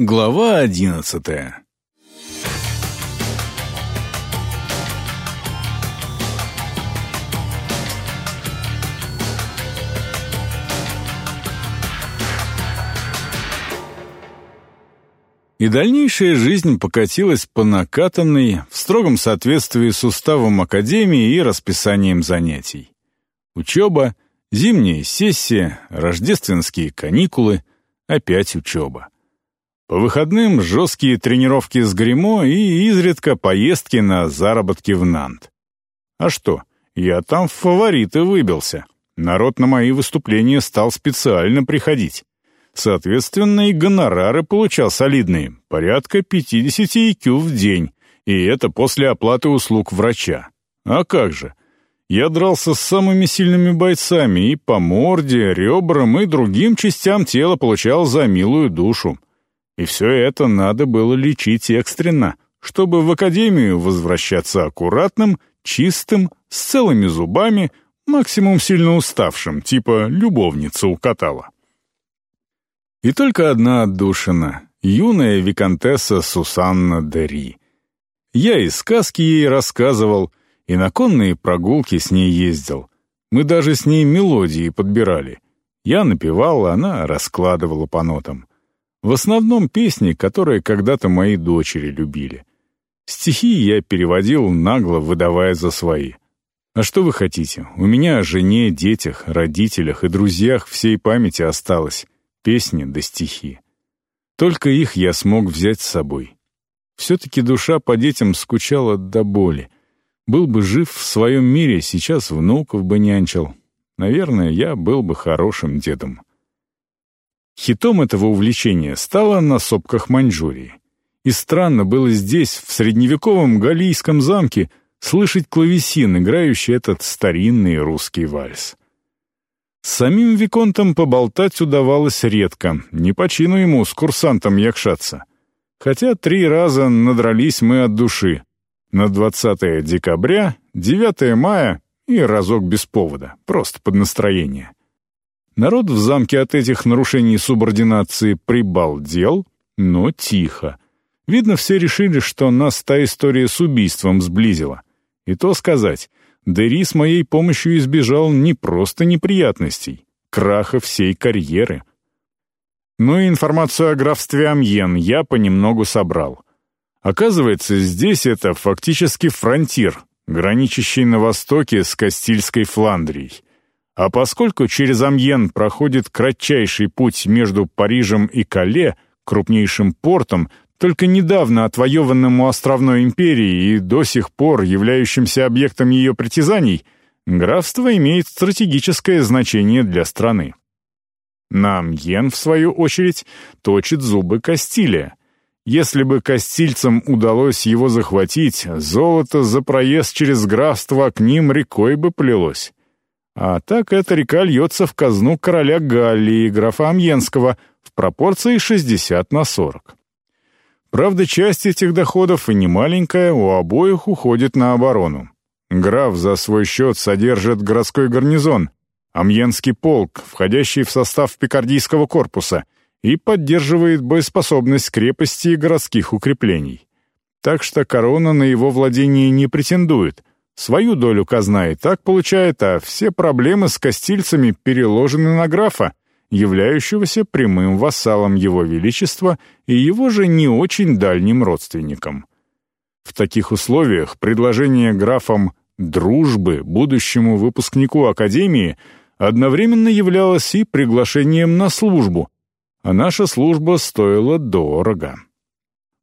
Глава одиннадцатая И дальнейшая жизнь покатилась по накатанной, в строгом соответствии с уставом Академии и расписанием занятий. Учеба, зимняя сессия, рождественские каникулы, опять учеба. По выходным жесткие тренировки с гримо и изредка поездки на заработки в Нант. А что, я там в фавориты выбился. Народ на мои выступления стал специально приходить. Соответственно, и гонорары получал солидные, порядка 50 IQ в день, и это после оплаты услуг врача. А как же? Я дрался с самыми сильными бойцами и по морде, ребрам и другим частям тела получал за милую душу. И все это надо было лечить экстренно, чтобы в академию возвращаться аккуратным, чистым, с целыми зубами, максимум сильно уставшим, типа любовница укатала. И только одна отдушина — юная виконтесса Сусанна Дери. Я и сказки ей рассказывал, и на конные прогулки с ней ездил. Мы даже с ней мелодии подбирали. Я напевал, она раскладывала по нотам. В основном песни, которые когда-то мои дочери любили. Стихи я переводил нагло, выдавая за свои. А что вы хотите? У меня о жене, детях, родителях и друзьях всей памяти осталось. Песни да стихи. Только их я смог взять с собой. Все-таки душа по детям скучала до боли. Был бы жив в своем мире, сейчас внуков бы нянчил. Наверное, я был бы хорошим дедом. Хитом этого увлечения стало на сопках Маньчжурии. И странно было здесь, в средневековом Галийском замке, слышать клавесин, играющий этот старинный русский вальс. С самим Виконтом поболтать удавалось редко, не по чину ему с курсантом якшаться. Хотя три раза надрались мы от души. На 20 декабря, 9 мая и разок без повода, просто под настроение. Народ в замке от этих нарушений субординации прибалдел, но тихо. Видно, все решили, что нас та история с убийством сблизила. И то сказать, Дери с моей помощью избежал не просто неприятностей, краха всей карьеры. Ну и информацию о графстве Амьен я понемногу собрал. Оказывается, здесь это фактически фронтир, граничащий на востоке с Кастильской Фландрией. А поскольку через Амьен проходит кратчайший путь между Парижем и Кале, крупнейшим портом, только недавно отвоеванным у островной империи и до сих пор являющимся объектом ее притязаний, графство имеет стратегическое значение для страны. На Амьен, в свою очередь, точит зубы Кастилия. Если бы кастильцам удалось его захватить, золото за проезд через графство к ним рекой бы плелось. А так эта река льется в казну короля Галлии, графа Амьенского, в пропорции 60 на 40. Правда, часть этих доходов, и немаленькая, у обоих уходит на оборону. Граф за свой счет содержит городской гарнизон, Амьенский полк, входящий в состав Пикардийского корпуса, и поддерживает боеспособность крепости и городских укреплений. Так что корона на его владение не претендует, Свою долю казна и так получает, а все проблемы с костильцами переложены на графа, являющегося прямым вассалом его величества и его же не очень дальним родственником. В таких условиях предложение графом дружбы будущему выпускнику Академии одновременно являлось и приглашением на службу, а наша служба стоила дорого.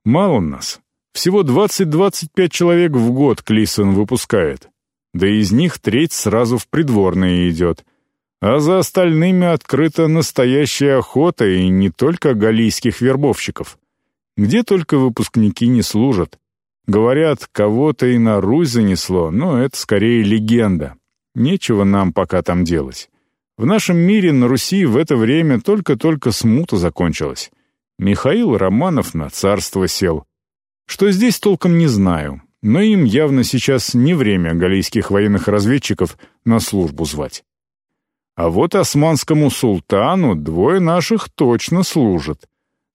Мало нас, всего 20-25 человек в год Клисон выпускает. Да из них треть сразу в придворные идет. А за остальными открыта настоящая охота и не только галийских вербовщиков. Где только выпускники не служат. Говорят, кого-то и на Русь занесло, но это скорее легенда. Нечего нам пока там делать. В нашем мире на Руси в это время только-только смута закончилась. Михаил Романов на царство сел. Что здесь толком не знаю, но им явно сейчас не время галийских военных разведчиков на службу звать. А вот османскому султану двое наших точно служат.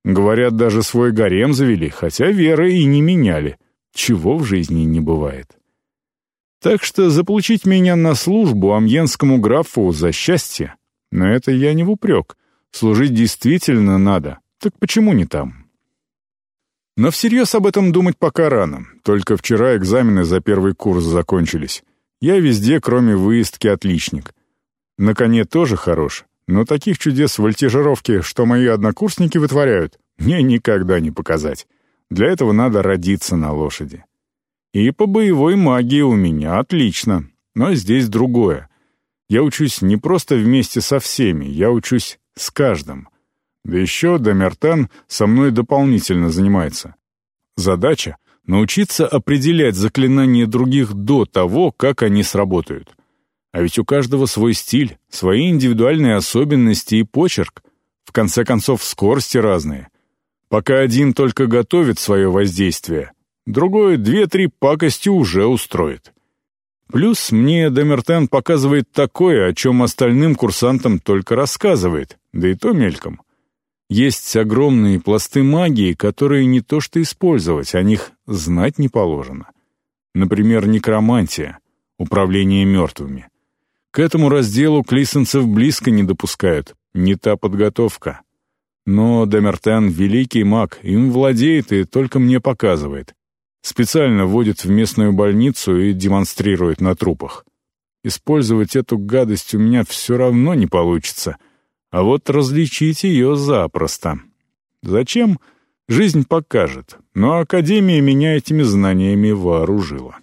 Говорят, даже свой гарем завели, хотя веры и не меняли. Чего в жизни не бывает. Так что заполучить меня на службу амьенскому графу за счастье, но это я не в упрек. Служить действительно надо, так почему не там? Но всерьез об этом думать пока рано. Только вчера экзамены за первый курс закончились. Я везде, кроме выездки, отличник. На коне тоже хорош, но таких чудес в вольтежировке, что мои однокурсники вытворяют, мне никогда не показать. Для этого надо родиться на лошади. И по боевой магии у меня отлично, но здесь другое. Я учусь не просто вместе со всеми, я учусь с каждым. Да еще Домертан со мной дополнительно занимается. Задача — научиться определять заклинания других до того, как они сработают. А ведь у каждого свой стиль, свои индивидуальные особенности и почерк. В конце концов, скорости разные. Пока один только готовит свое воздействие, другой две-три пакости уже устроит. Плюс мне Домертен показывает такое, о чем остальным курсантам только рассказывает, да и то мельком. Есть огромные пласты магии, которые не то что использовать, о них знать не положено. Например, некромантия, управление мертвыми. К этому разделу клисенцев близко не допускают, не та подготовка. Но Демертен — великий маг, им владеет и только мне показывает. Специально водит в местную больницу и демонстрирует на трупах. Использовать эту гадость у меня все равно не получится, а вот различить ее запросто. Зачем? Жизнь покажет, но Академия меня этими знаниями вооружила.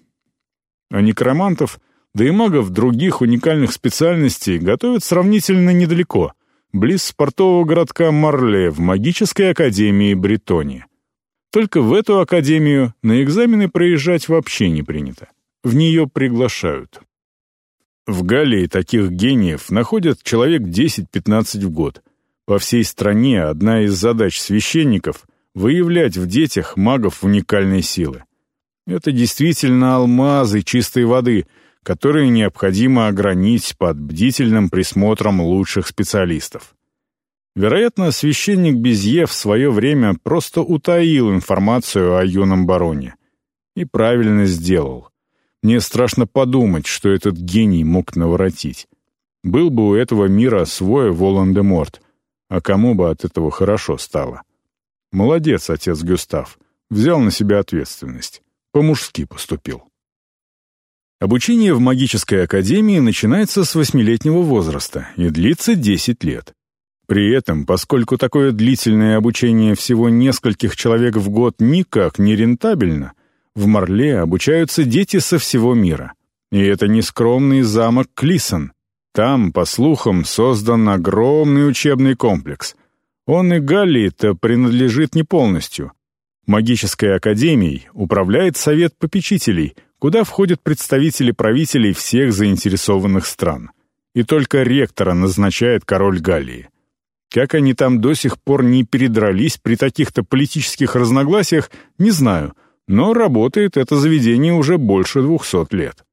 А некромантов да и магов других уникальных специальностей готовят сравнительно недалеко, близ портового городка Марле в магической академии Бретони. Только в эту академию на экзамены проезжать вообще не принято. В нее приглашают. В Галлии таких гениев находят человек 10-15 в год. По всей стране одна из задач священников — выявлять в детях магов уникальной силы. Это действительно алмазы чистой воды — которые необходимо огранить под бдительным присмотром лучших специалистов. Вероятно, священник Безье в свое время просто утаил информацию о юном бароне. И правильно сделал. Мне страшно подумать, что этот гений мог наворотить. Был бы у этого мира свой Волан-де-Морт, а кому бы от этого хорошо стало. Молодец, отец Гюстав, взял на себя ответственность, по-мужски поступил. Обучение в магической академии начинается с восьмилетнего возраста и длится 10 лет. При этом, поскольку такое длительное обучение всего нескольких человек в год никак не рентабельно, в Марле обучаются дети со всего мира. И это не скромный замок Клисон. Там, по слухам, создан огромный учебный комплекс. Он и Галлии-то принадлежит не полностью. Магической академией управляет совет попечителей — куда входят представители правителей всех заинтересованных стран. И только ректора назначает король Галлии. Как они там до сих пор не передрались при таких-то политических разногласиях, не знаю, но работает это заведение уже больше двухсот лет.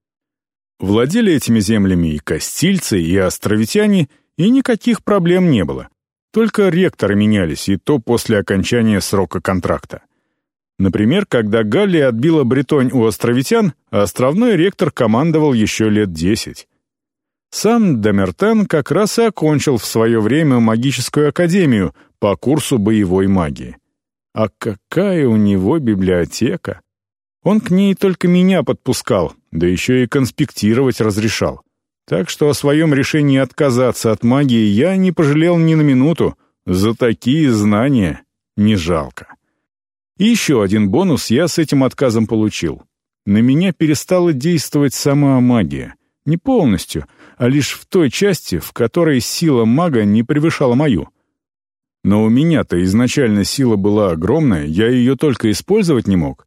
Владели этими землями и кастильцы, и островитяне, и никаких проблем не было. Только ректоры менялись, и то после окончания срока контракта. Например, когда Галлия отбила Бретонь у островитян, островной ректор командовал еще лет десять. Сам Домертен как раз и окончил в свое время магическую академию по курсу боевой магии. А какая у него библиотека! Он к ней только меня подпускал, да еще и конспектировать разрешал. Так что о своем решении отказаться от магии я не пожалел ни на минуту. За такие знания не жалко. И еще один бонус я с этим отказом получил. На меня перестала действовать сама магия. Не полностью, а лишь в той части, в которой сила мага не превышала мою. Но у меня-то изначально сила была огромная, я ее только использовать не мог.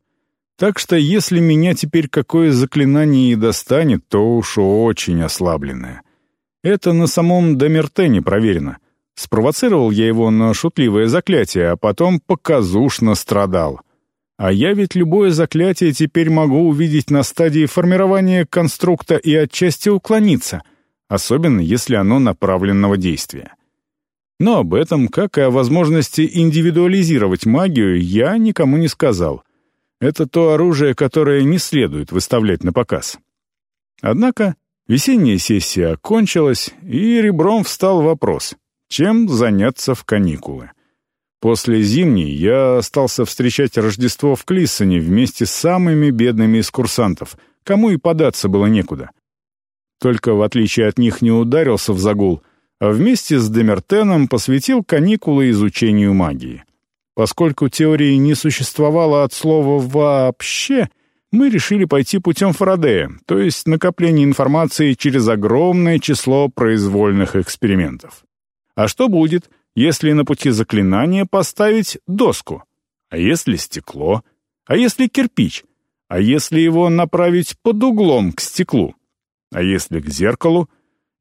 Так что если меня теперь какое заклинание и достанет, то уж очень ослабленное. Это на самом Домертене проверено — Спровоцировал я его на шутливое заклятие, а потом показушно страдал. А я ведь любое заклятие теперь могу увидеть на стадии формирования конструкта и отчасти уклониться, особенно если оно направленного действия. Но об этом, как и о возможности индивидуализировать магию, я никому не сказал. Это то оружие, которое не следует выставлять на показ. Однако весенняя сессия окончилась, и ребром встал вопрос, чем заняться в каникулы. После зимней я остался встречать Рождество в Клиссоне вместе с самыми бедными из курсантов, кому и податься было некуда. Только в отличие от них не ударился в загул, а вместе с Демертеном посвятил каникулы изучению магии. Поскольку теории не существовало от слова «вообще», мы решили пойти путем Фарадея, то есть накопление информации через огромное число произвольных экспериментов. А что будет, если на пути заклинания поставить доску? А если стекло? А если кирпич? А если его направить под углом к стеклу? А если к зеркалу?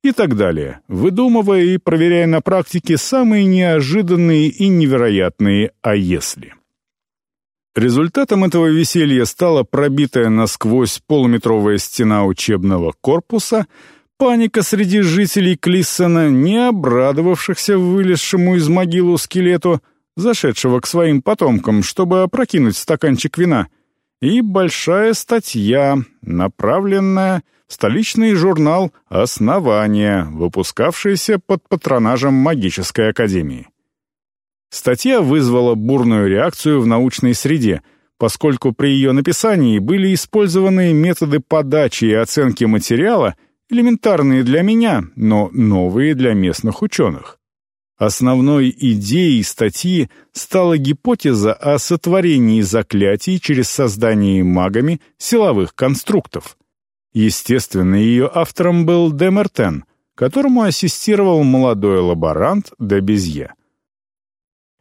И так далее, выдумывая и проверяя на практике самые неожиданные и невероятные «а если». Результатом этого веселья стала пробитая насквозь полуметровая стена учебного корпуса, паника среди жителей Клиссона, не обрадовавшихся вылезшему из могилы скелету, зашедшего к своим потомкам, чтобы опрокинуть стаканчик вина, и большая статья, направленная столичный журнал «Основание», выпускавшийся под патронажем магической академии. Статья вызвала бурную реакцию в научной среде, поскольку при ее написании были использованы методы подачи и оценки материала, элементарные для меня, но новые для местных ученых. Основной идеей статьи стала гипотеза о сотворении заклятий через создание магами силовых конструктов. Естественно, ее автором был Демертен, которому ассистировал молодой лаборант де Безье.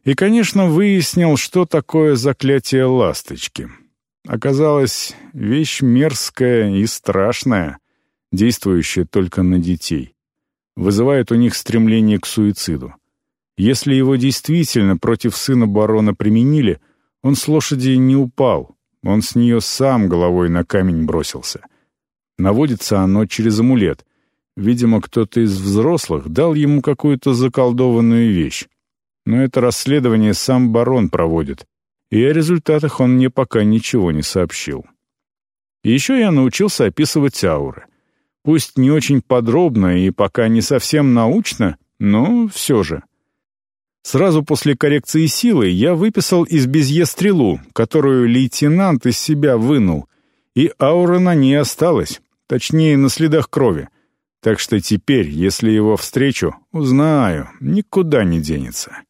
И, конечно, выяснил, что такое заклятие ласточки. Оказалось, вещь мерзкая и страшная, действующая только на детей. Вызывает у них стремление к суициду. Если его действительно против сына барона применили, он с лошади не упал, он с нее сам головой на камень бросился. Наводится оно через амулет. Видимо, кто-то из взрослых дал ему какую-то заколдованную вещь. Но это расследование сам барон проводит, и о результатах он мне пока ничего не сообщил. Еще я научился описывать ауры. Пусть не очень подробно и пока не совсем научно, но все же — Сразу после коррекции силы я выписал из Безье стрелу, которую лейтенант из себя вынул, и аура на ней осталась, точнее, на следах крови. Так что теперь, если его встречу, узнаю, никуда не денется.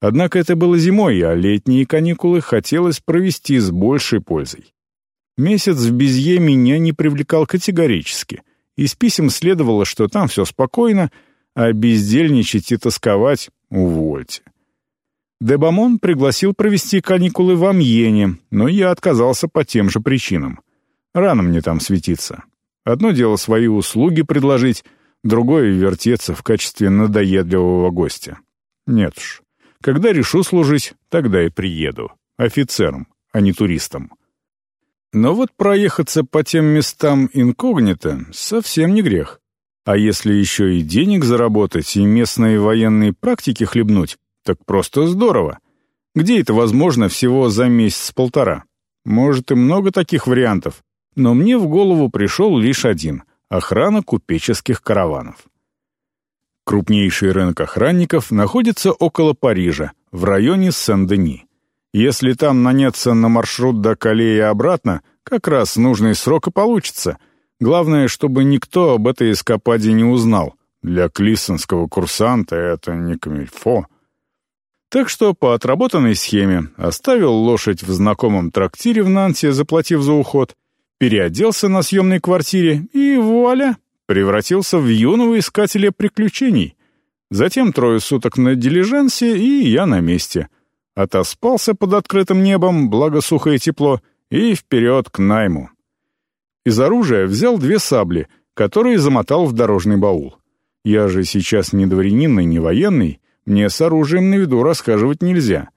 Однако это было зимой, а летние каникулы хотелось провести с большей пользой. Месяц в Безье меня не привлекал категорически. Из писем следовало, что там все спокойно, а бездельничать и тосковать Увольте. Дебамон пригласил провести каникулы в Амьене, но я отказался по тем же причинам. Рано мне там светиться. Одно дело свои услуги предложить, другое — вертеться в качестве надоедливого гостя. Нет уж. Когда решу служить, тогда и приеду. Офицером, а не туристом. Но вот проехаться по тем местам инкогнито совсем не грех. А если еще и денег заработать и местные военные практики хлебнуть, так просто здорово. Где это возможно всего за месяц-полтора? Может, и много таких вариантов, но мне в голову пришел лишь один — охрана купеческих караванов. Крупнейший рынок охранников находится около Парижа, в районе Сен-Дени. Если там наняться на маршрут до Кале и обратно, как раз нужный срок и получится — Главное, чтобы никто об этой эскападе не узнал. Для клиссонского курсанта это не камильфо. Так что по отработанной схеме оставил лошадь в знакомом трактире в Нанте, заплатив за уход, переоделся на съемной квартире и, вуаля, превратился в юного искателя приключений. Затем трое суток на дилижансе, и я на месте. Отоспался под открытым небом, благо сухо и тепло, и вперед к найму. Из оружия взял две сабли, которые замотал в дорожный баул. Я же сейчас не дворянин и не военный, мне с оружием на виду расхаживать нельзя.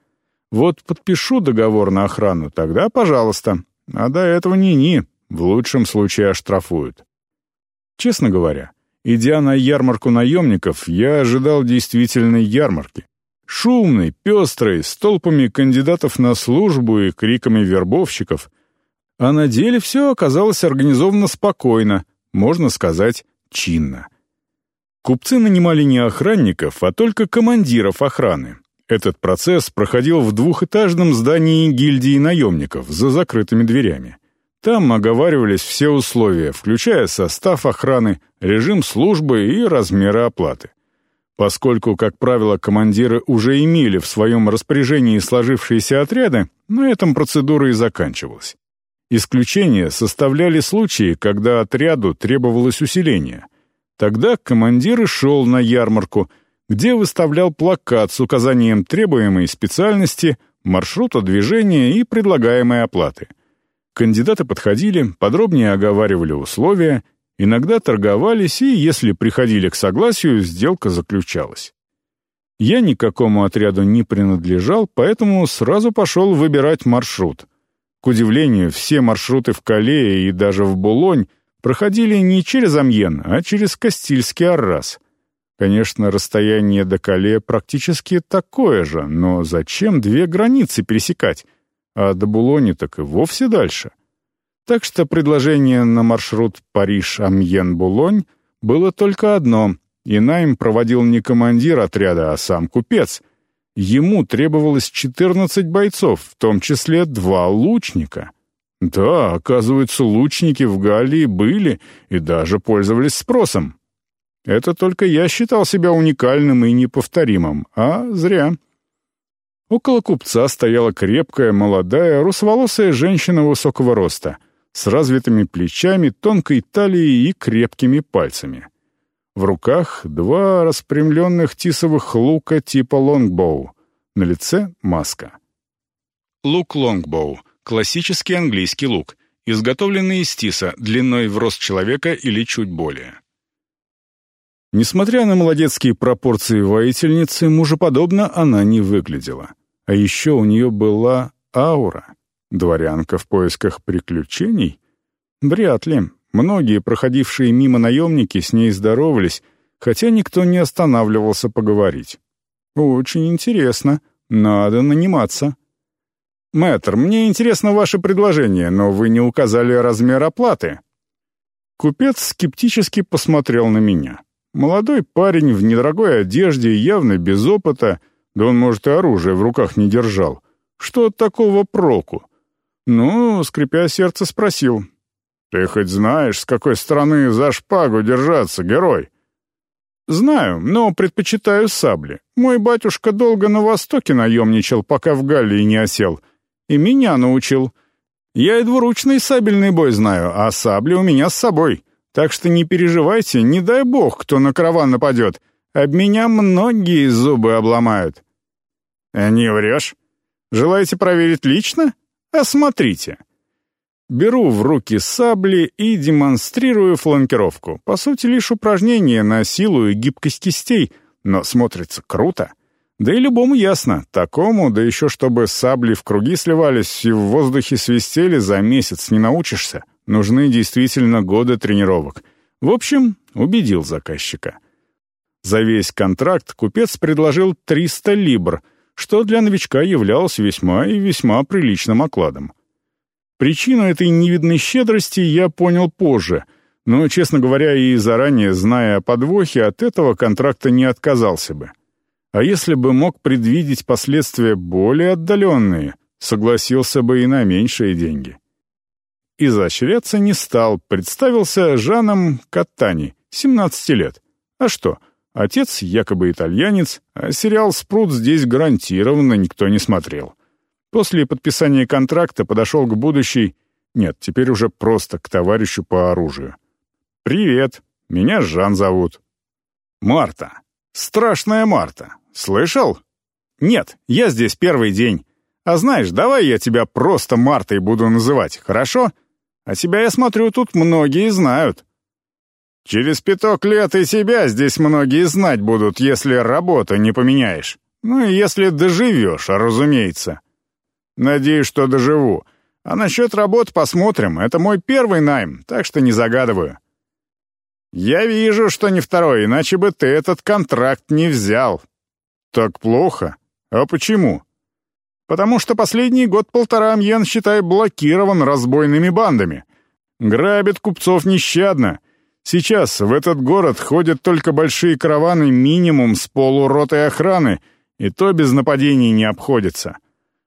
Вот подпишу договор на охрану, тогда пожалуйста. А до этого ни-ни, в лучшем случае оштрафуют. Честно говоря, Идя на ярмарку наемников, я ожидал действительной ярмарки. Шумной, пестрой, с толпами кандидатов на службу и криками вербовщиков. А на деле все оказалось организовано спокойно, можно сказать, чинно. Купцы нанимали не охранников, а только командиров охраны. Этот процесс проходил в двухэтажном здании гильдии наемников за закрытыми дверями. Там оговаривались все условия, включая состав охраны, режим службы и размеры оплаты. Поскольку, как правило, командиры уже имели в своем распоряжении сложившиеся отряды, на этом процедура и заканчивалась. Исключение составляли случаи, когда отряду требовалось усиление. Тогда командир и шел на ярмарку, где выставлял плакат с указанием требуемой специальности, маршрута движения и предлагаемой оплаты. Кандидаты подходили, подробнее оговаривали условия, иногда торговались, и, если приходили к согласию, сделка заключалась. Я никакому отряду не принадлежал, поэтому сразу пошел выбирать маршрут. К удивлению, все маршруты в Кале и даже в Булонь проходили не через Амьен, а через Кастильский Аррас. Конечно, расстояние до Кале практически такое же, но зачем две границы пересекать? А до Булони так и вовсе дальше. Так что предложение на маршрут Париж-Амьен-Булонь было только одно, и найм проводил не командир отряда, а сам купец — Ему требовалось 14 бойцов, в том числе два лучника. Да, оказывается, лучники в Галлии были и даже пользовались спросом. Это только я считал себя уникальным и неповторимым, а зря. Около купца стояла крепкая, молодая, русоволосая женщина высокого роста, с развитыми плечами, тонкой талией и крепкими пальцами. В руках два распрямленных тисовых лука типа лонгбоу. На лице маска. Лук лонгбоу — классический английский лук, изготовленный из тиса длиной в рост человека или чуть более. Несмотря на молодецкие пропорции воительницы, мужеподобно она не выглядела. А еще у нее была аура. Дворянка в поисках приключений? Вряд ли. Многие проходившие мимо наемники с ней здоровались, хотя никто не останавливался поговорить. «Очень интересно. Надо наниматься». «Мэтр, мне интересно ваше предложение, но вы не указали размер оплаты». Купец скептически посмотрел на меня. Молодой парень в недорогой одежде, явно без опыта, да он, может, и оружие в руках не держал. Что от такого проку? Ну, скрипя сердце, спросил, «Ты хоть знаешь, с какой стороны за шпагу держаться, герой?» «Знаю, но предпочитаю сабли. Мой батюшка долго на Востоке наемничал, пока в Галлии не осел. И меня научил. Я и двуручный сабельный бой знаю, а сабли у меня с собой. Так что не переживайте, не дай бог, кто на караван нападет. Об меня многие зубы обломают». «Не врешь? Желаете проверить лично? Осмотрите». Беру в руки сабли и демонстрирую фланкировку. По сути, лишь упражнение на силу и гибкость кистей, но смотрится круто. Да и любому ясно, такому, да еще чтобы сабли в круги сливались и в воздухе свистели, за месяц не научишься. Нужны действительно годы тренировок. В общем, убедил заказчика. За весь контракт купец предложил 300 либр, что для новичка являлось весьма и весьма приличным окладом. Причину этой невидной щедрости я понял позже, но, честно говоря, и заранее, зная о подвохе, от этого контракта не отказался бы. А если бы мог предвидеть последствия более отдаленные, согласился бы и на меньшие деньги. Изощряться не стал, представился Жаном Каттани, 17 лет. А что, отец якобы итальянец, а сериал «Спрут» здесь гарантированно никто не смотрел. После подписания контракта подошел к будущей... Нет, теперь уже просто к товарищу по оружию. «Привет, меня Жан зовут». «Марта. Страшная Марта. Слышал?» «Нет, я здесь первый день. А знаешь, давай я тебя просто Мартой буду называть, хорошо? А тебя, я смотрю, тут многие знают». «Через пяток лет и тебя здесь многие знать будут, если работу не поменяешь. Ну и если доживешь, разумеется». Надеюсь, что доживу. А насчет работ посмотрим. Это мой первый найм, так что не загадываю. «Я вижу, что не второй, иначе бы ты этот контракт не взял». «Так плохо? А почему?» «Потому что последний год-полтора Амьен, считай, блокирован разбойными бандами. Грабит купцов нещадно. Сейчас в этот город ходят только большие караваны минимум с полуротой охраны, и то без нападений не обходится.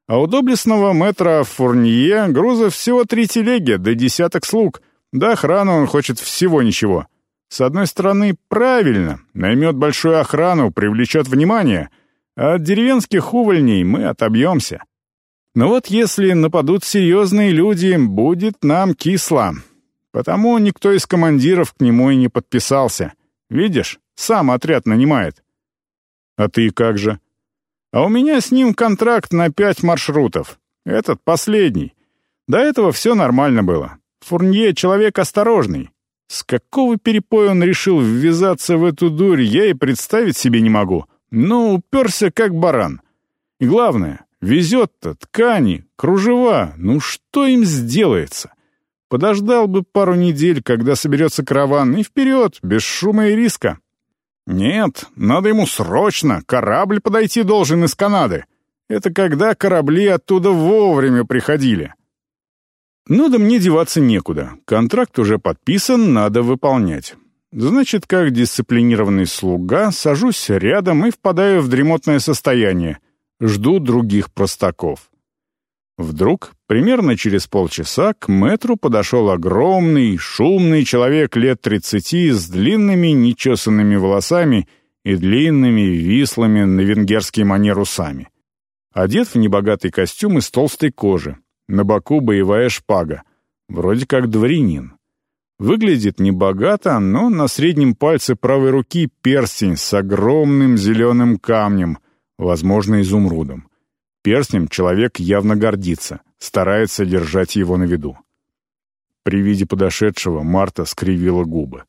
А у доблестного мэтра Фурнье грузов всего три телеги, да десяток слуг, да охрану он хочет всего ничего. С одной стороны, правильно, наймет большую охрану, привлечет внимание, а от деревенских увольней мы отобьемся. Но вот если нападут серьезные люди, будет нам кисло. Потому никто из командиров к нему и не подписался. Видишь, сам отряд нанимает. А ты как же? А у меня с ним контракт на пять маршрутов. Этот последний. До этого все нормально было. Фурнье — человек осторожный. С какого перепоя он решил ввязаться в эту дурь, я и представить себе не могу. Но уперся как баран. И главное, везет-то ткани, кружева. Ну что им сделается? Подождал бы пару недель, когда соберется караван, и вперед, без шума и риска. Нет, надо ему срочно, корабль подойти должен из Канады. Это когда корабли оттуда вовремя приходили. Ну да мне деваться некуда. Контракт уже подписан, надо выполнять. Значит, как дисциплинированный слуга, сажусь рядом и впадаю в дремотное состояние. Жду других простаков. Вдруг, примерно через полчаса, к мэтру подошел огромный, шумный человек лет тридцати с длинными нечесанными волосами и длинными, вислыми на венгерский манер усами. Одет в небогатый костюм из толстой кожи, на боку боевая шпага, вроде как дворянин. Выглядит небогато, но на среднем пальце правой руки перстень с огромным зеленым камнем, возможно, изумрудом. Перстнем человек явно гордится, старается держать его на виду. При виде подошедшего Марта скривила губы.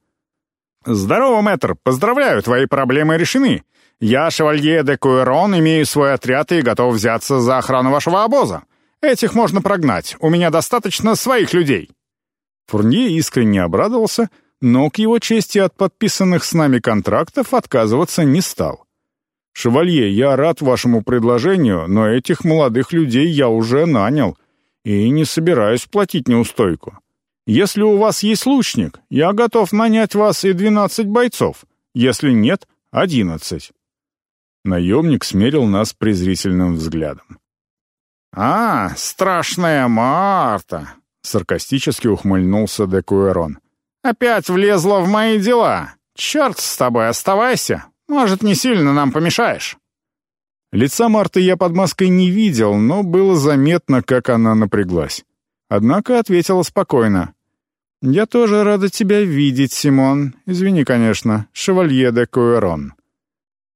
«Здорово, мэтр! Поздравляю, твои проблемы решены. Я, шевалье де Куэрон, имею свой отряд и готов взяться за охрану вашего обоза. Этих можно прогнать, у меня достаточно своих людей». Фурнье искренне обрадовался, но к его чести от подписанных с нами контрактов отказываться не стал. «Шевалье, я рад вашему предложению, но этих молодых людей я уже нанял и не собираюсь платить неустойку. Если у вас есть лучник, я готов нанять вас и двенадцать бойцов, если нет — одиннадцать». Наемник смерил нас презрительным взглядом. «А, страшная Марта!» — саркастически ухмыльнулся Декуэрон. «Опять влезла в мои дела! Черт с тобой, оставайся! Может, не сильно нам помешаешь». Лица Марты я под маской не видел, но было заметно, как она напряглась. Однако ответила спокойно. «Я тоже рада тебя видеть, Симон. Извини, конечно, шевалье де Куэрон».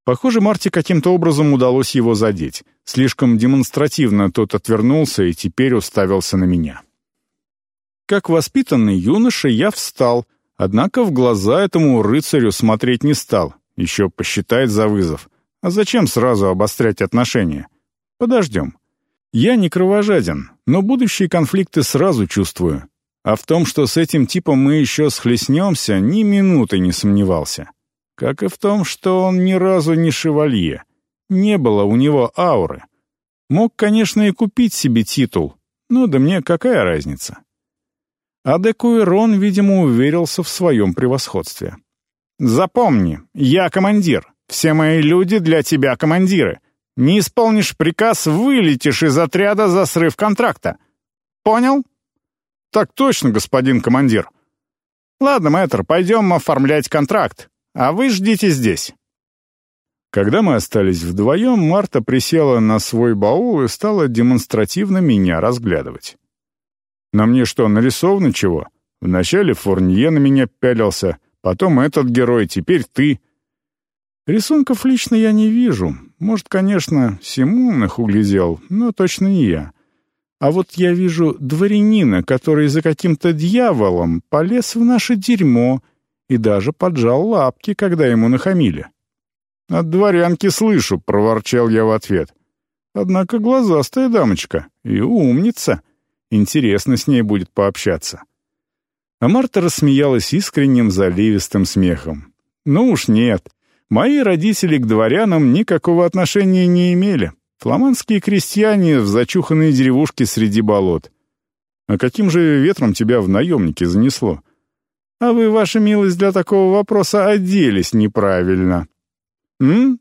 Похоже, Марте каким-то образом удалось его задеть. Слишком демонстративно тот отвернулся и теперь уставился на меня. Как воспитанный юноша я встал, однако в глаза этому рыцарю смотреть не стал, еще посчитает за вызов. А зачем сразу обострять отношения? Подождем. Я не кровожаден, но будущие конфликты сразу чувствую. А в том, что с этим типом мы еще схлестнемся, ни минуты не сомневался. Как и в том, что он ни разу не шевалье. Не было у него ауры. Мог, конечно, и купить себе титул, но да мне какая разница? А Декуэрон, видимо, уверился в своем превосходстве. Запомни, я командир. Все мои люди для тебя командиры. Не исполнишь приказ, вылетишь из отряда за срыв контракта. Понял? Так точно, господин командир. Ладно, мэтр, пойдем оформлять контракт, а вы ждите здесь. Когда мы остались вдвоем, Марта присела на свой баул и стала демонстративно меня разглядывать. На мне что, нарисовано чего? Вначале Фурнье на меня пялился, Потом этот герой, теперь ты. Рисунков лично я не вижу. Может, конечно, Симон их углядел, но точно не я. А вот я вижу дворянина, который за каким-то дьяволом полез в наше дерьмо и даже поджал лапки, когда ему нахамили. «От дворянки слышу», — проворчал я в ответ. «Однако глазастая дамочка и умница. Интересно с ней будет пообщаться». А Марта рассмеялась искренним заливистым смехом. «Ну уж нет. Мои родители к дворянам никакого отношения не имели. Фламандские крестьяне в зачуханной деревушке среди болот. А каким же ветром тебя в наемники занесло? А вы, ваша милость, для такого вопроса оделись неправильно. М?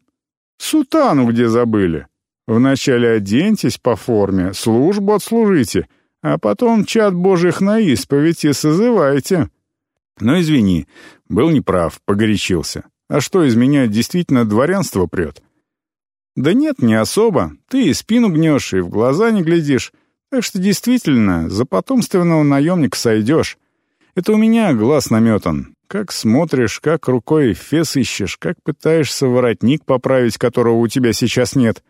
Сутану где забыли? Вначале оденьтесь по форме, службу отслужите, а потом чат божьих на исповедь и созывайте. Но извини, был неправ, погорячился. А что из меня действительно дворянство прет? Да нет, не особо. Ты и спину гнешь, и в глаза не глядишь. Так что действительно, за потомственного наемника сойдешь. Это у меня глаз наметан. Как смотришь, как рукой фес ищешь, как пытаешься воротник поправить, которого у тебя сейчас нет.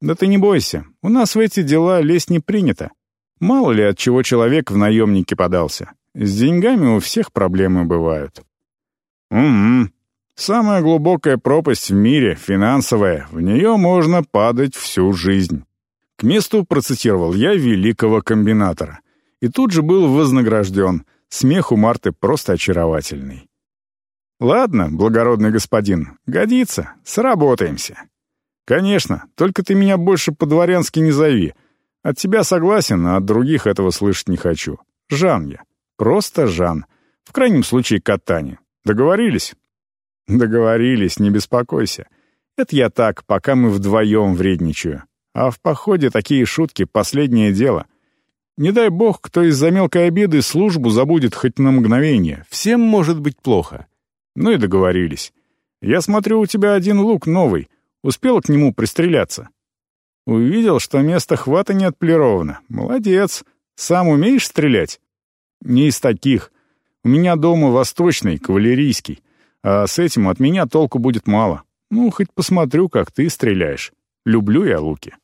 Да ты не бойся, у нас в эти дела лезть не принято. Мало ли от чего человек в наемнике подался. С деньгами у всех проблемы бывают. Угу. Самая глубокая пропасть в мире, финансовая, в нее можно падать всю жизнь. К месту процитировал я великого комбинатора. И тут же был вознагражден — Смех у Марты просто очаровательный. «Ладно, благородный господин, годится, сработаемся». «Конечно, только ты меня больше по-дворянски не зови. От тебя согласен, а от других этого слышать не хочу. Жан я. Просто Жан. В крайнем случае катание. Договорились?» «Договорились, не беспокойся. Это я так, пока мы вдвоем вредничаю. А в походе такие шутки — последнее дело. Не дай бог, кто из-за мелкой обиды службу забудет хоть на мгновение. Всем может быть плохо. Ну и договорились. Я смотрю, у тебя один лук новый. Успела к нему пристреляться. Увидел, что место хвата не отполировано. Молодец. Сам умеешь стрелять? Не из таких. У меня дома восточный, кавалерийский. А с этим от меня толку будет мало. Ну, хоть посмотрю, как ты стреляешь. Люблю я луки.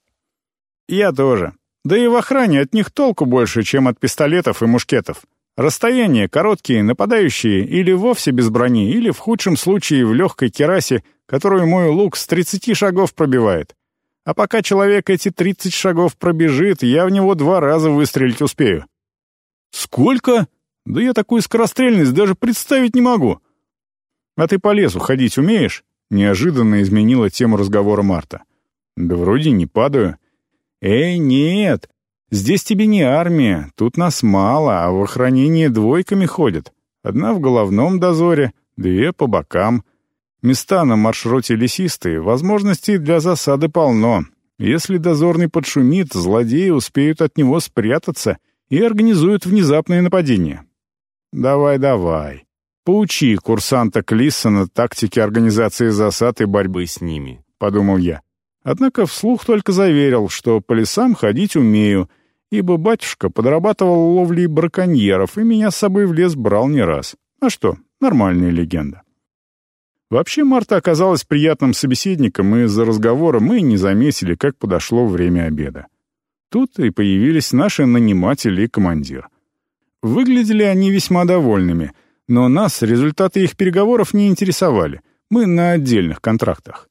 Я тоже. Да и в охране от них толку больше, чем от пистолетов и мушкетов. Расстояния короткие, нападающие или вовсе без брони, или в худшем случае в легкой керасе, которую мой лук с 30 шагов пробивает. А пока человек эти 30 шагов пробежит, я в него два раза выстрелить успею. Сколько? Да я такую скорострельность даже представить не могу. А ты по лесу ходить умеешь? Неожиданно изменила тему разговора Марта. Да вроде не падаю. «Эй, нет! Здесь тебе не армия, тут нас мало, а в охранении двойками ходят. Одна в головном дозоре, две по бокам. Места на маршруте лесистые, возможностей для засады полно. Если дозорный подшумит, злодеи успеют от него спрятаться и организуют внезапное нападение. Давай, давай. Поучи курсанта Клиссона тактике организации засад и борьбы с ними, подумал я. Однако вслух только заверил, что по лесам ходить умею, ибо батюшка подрабатывал ловлей браконьеров и меня с собой в лес брал не раз. А что, нормальная легенда. Вообще Марта оказалась приятным собеседником, и за разговором мы не заметили, как подошло время обеда. Тут и появились наши наниматели и командир. Выглядели они весьма довольными, но нас результаты их переговоров не интересовали. Мы на отдельных контрактах.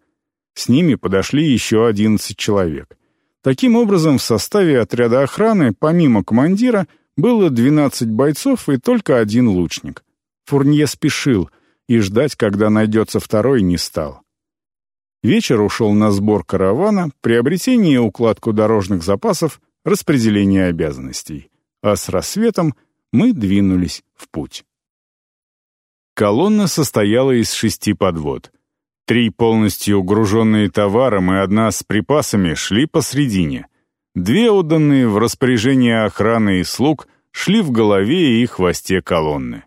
С ними подошли еще 11 человек. Таким образом, в составе отряда охраны, помимо командира, было 12 бойцов и только один лучник. Фурнье спешил, и ждать, когда найдется второй, не стал. Вечер ушел на сбор каравана, приобретение и укладку дорожных запасов, распределение обязанностей. А с рассветом мы двинулись в путь. Колонна состояла из шести подвод — Три полностью груженные товаром и одна с припасами шли посредине. Две отданные в распоряжение охраны и слуг шли в голове и хвосте колонны.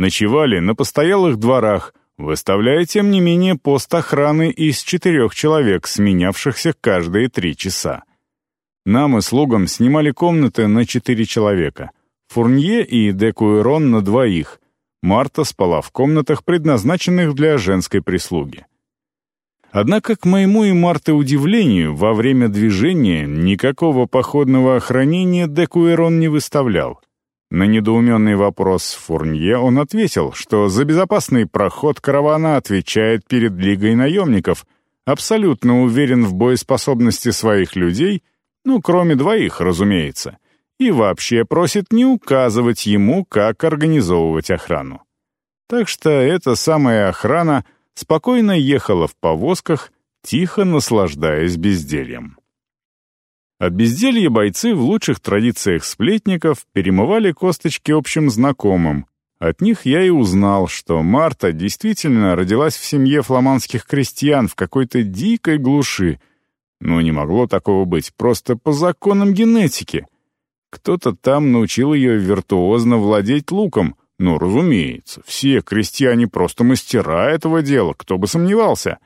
Ночевали на постоялых дворах, выставляя, тем не менее, пост охраны из четырех человек, сменявшихся каждые три часа. Нам и слугам снимали комнаты на четыре человека. Фурнье и Декуэрон на двоих, Марта спала в комнатах, предназначенных для женской прислуги. Однако, к моему и Марты удивлению, во время движения никакого походного охранения Декуэрон не выставлял. На недоуменный вопрос Фурнье он ответил, что за безопасный проход каравана отвечает перед Лигой наемников, абсолютно уверен в боеспособности своих людей, ну, кроме двоих, разумеется, и вообще просит не указывать ему, как организовывать охрану. Так что эта самая охрана спокойно ехала в повозках, тихо наслаждаясь бездельем. От безделья бойцы в лучших традициях сплетников перемывали косточки общим знакомым. От них я и узнал, что Марта действительно родилась в семье фламандских крестьян в какой-то дикой глуши. Но не могло такого быть, просто по законам генетики. Кто-то там научил ее виртуозно владеть луком. Ну, разумеется, все крестьяне просто мастера этого дела, кто бы сомневался.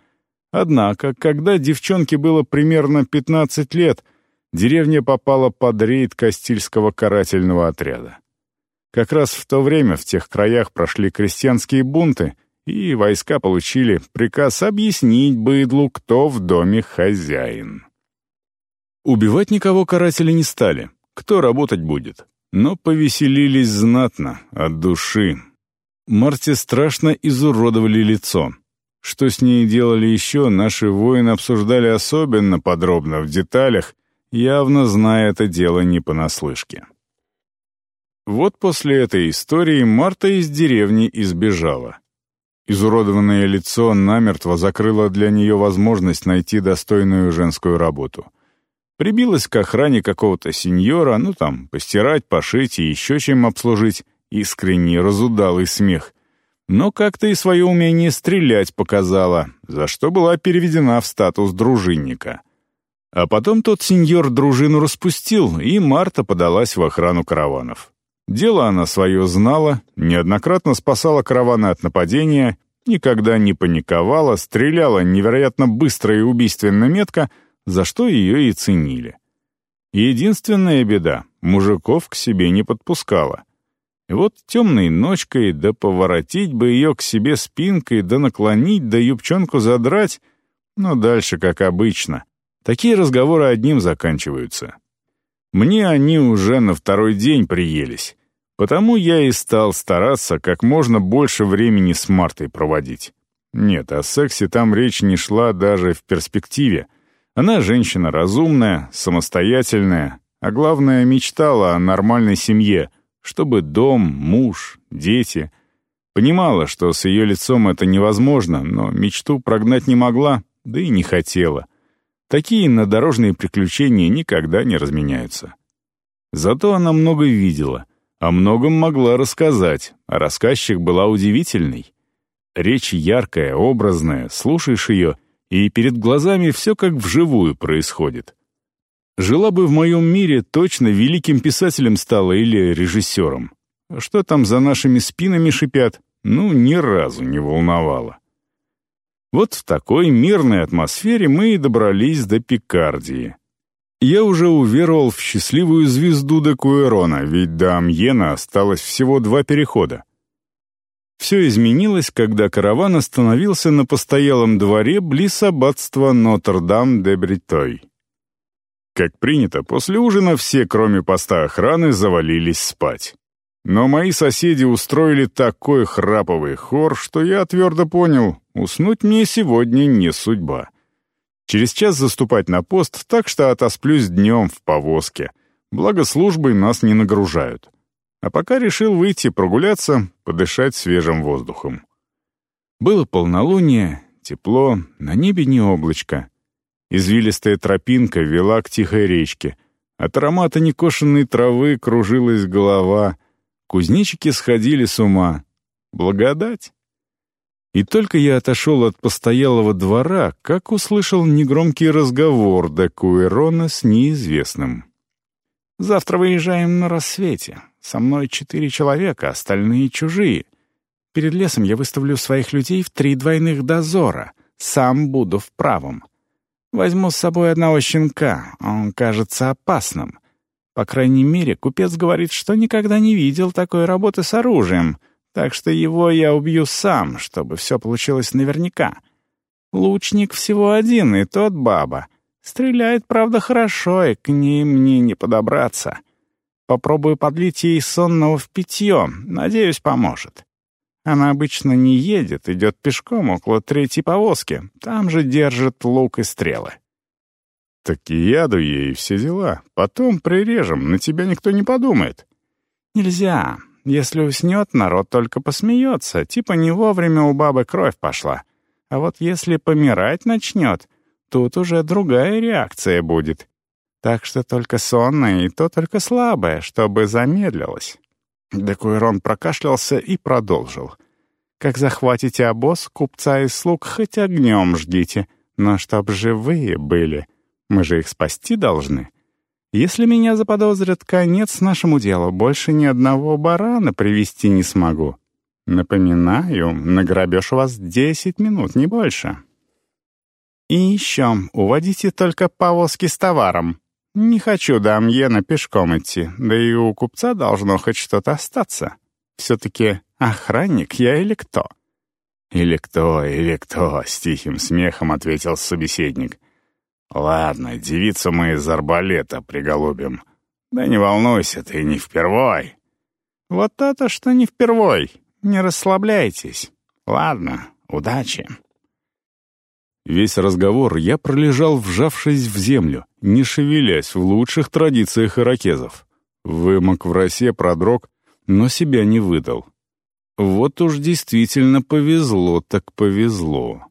Однако, когда девчонке было примерно 15 лет — деревня попала под рейд Кастильского карательного отряда. Как раз в то время в тех краях прошли крестьянские бунты, и войска получили приказ объяснить быдлу, кто в доме хозяин. Убивать никого каратели не стали, кто работать будет, но повеселились знатно, от души. Марте страшно изуродовали лицо. Что с ней делали еще, наши воины обсуждали особенно подробно, в деталях, явно зная это дело не понаслышке. Вот после этой истории Марта из деревни избежала. Изуродованное лицо намертво закрыло для нее возможность найти достойную женскую работу. Прибилась к охране какого-то сеньора, ну там, постирать, пошить и еще чем обслужить, искренний разудалый смех. Но как-то и свое умение стрелять показала, за что была переведена в статус дружинника — а потом тот сеньор дружину распустил, и Марта подалась в охрану караванов. Дело она свое знала, неоднократно спасала караваны от нападения, никогда не паниковала, стреляла невероятно быстро и убийственно метко, за что ее и ценили. Единственная беда — мужиков к себе не подпускала. Вот темной ночкой, да поворотить бы ее к себе спинкой, да наклонить, да юбчонку задрать, но дальше как обычно — Такие разговоры одним заканчиваются. Мне они уже на второй день приелись, потому я и стал стараться как можно больше времени с Мартой проводить. Нет, о сексе там речь не шла даже в перспективе. Она женщина разумная, самостоятельная, а главное, мечтала о нормальной семье, чтобы дом, муж, дети. Понимала, что с ее лицом это невозможно, но мечту прогнать не могла, да и не хотела. Такие надорожные приключения никогда не разменяются. Зато она много видела, о многом могла рассказать, а рассказчик была удивительной. Речь яркая, образная, слушаешь ее, и перед глазами все как вживую происходит. Жила бы в моем мире, точно великим писателем стала или режиссером. Что там за нашими спинами шипят, ну, ни разу не волновало. Вот в такой мирной атмосфере мы и добрались до Пикардии. Я уже уверовал в счастливую звезду де Куэрона, ведь до Амьена осталось всего два перехода. Все изменилось, когда караван остановился на постоялом дворе близ аббатства Нотр-Дам-де-Бритой. Как принято, после ужина все, кроме поста охраны, завалились спать. Но мои соседи устроили такой храповый хор, что я твердо понял, уснуть мне сегодня не судьба. Через час заступать на пост, так что отосплюсь днем в повозке. Благо службой нас не нагружают. А пока решил выйти прогуляться, подышать свежим воздухом. Было полнолуние, тепло, на небе не облачко. Извилистая тропинка вела к тихой речке. От аромата некошенной травы кружилась голова — Кузнечики сходили с ума. Благодать. И только я отошел от постоялого двора, как услышал негромкий разговор де Куэрона с неизвестным. «Завтра выезжаем на рассвете. Со мной четыре человека, остальные чужие. Перед лесом я выставлю своих людей в три двойных дозора. Сам буду в правом. Возьму с собой одного щенка, он кажется опасным. По крайней мере, купец говорит, что никогда не видел такой работы с оружием, так что его я убью сам, чтобы все получилось наверняка. Лучник всего один, и тот баба. Стреляет, правда, хорошо, и к ней мне не подобраться. Попробую подлить ей сонного в питье, надеюсь, поможет. Она обычно не едет, идет пешком около третьей повозки, там же держит лук и стрелы. Так яду ей все дела. Потом прирежем, на тебя никто не подумает. Нельзя. Если уснет, народ только посмеется. Типа не вовремя у бабы кровь пошла. А вот если помирать начнет, тут уже другая реакция будет. Так что только сонная и то только слабая, чтобы замедлилась. Декуэрон прокашлялся и продолжил. «Как захватите обоз, купца и слуг хоть огнем ждите, но чтоб живые были. Мы же их спасти должны. Если меня заподозрят, конец нашему делу. Больше ни одного барана привести не смогу. Напоминаю, на грабеж у вас десять минут, не больше. И еще, уводите только повозки с товаром. Не хочу до Амьена пешком идти, да и у купца должно хоть что-то остаться. Все-таки охранник я или кто?» «Или кто, или кто?» — с тихим смехом ответил собеседник. «Ладно, девицу мы из арбалета приголубим. Да не волнуйся, ты не впервой». «Вот это что не впервой. Не расслабляйтесь. Ладно, удачи». Весь разговор я пролежал, вжавшись в землю, не шевелясь в лучших традициях иракезов. Вымок в росе продрог, но себя не выдал. Вот уж действительно повезло так повезло.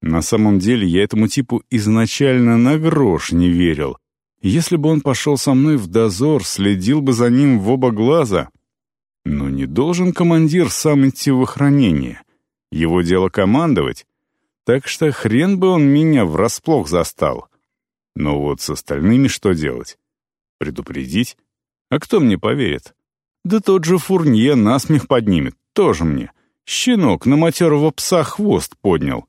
На самом деле я этому типу изначально на грош не верил. Если бы он пошел со мной в дозор, следил бы за ним в оба глаза. Но не должен командир сам идти в охранение. Его дело командовать. Так что хрен бы он меня врасплох застал. Но вот с остальными что делать? Предупредить? А кто мне поверит? Да тот же Фурнье насмех поднимет, тоже мне. Щенок на матерого пса хвост поднял.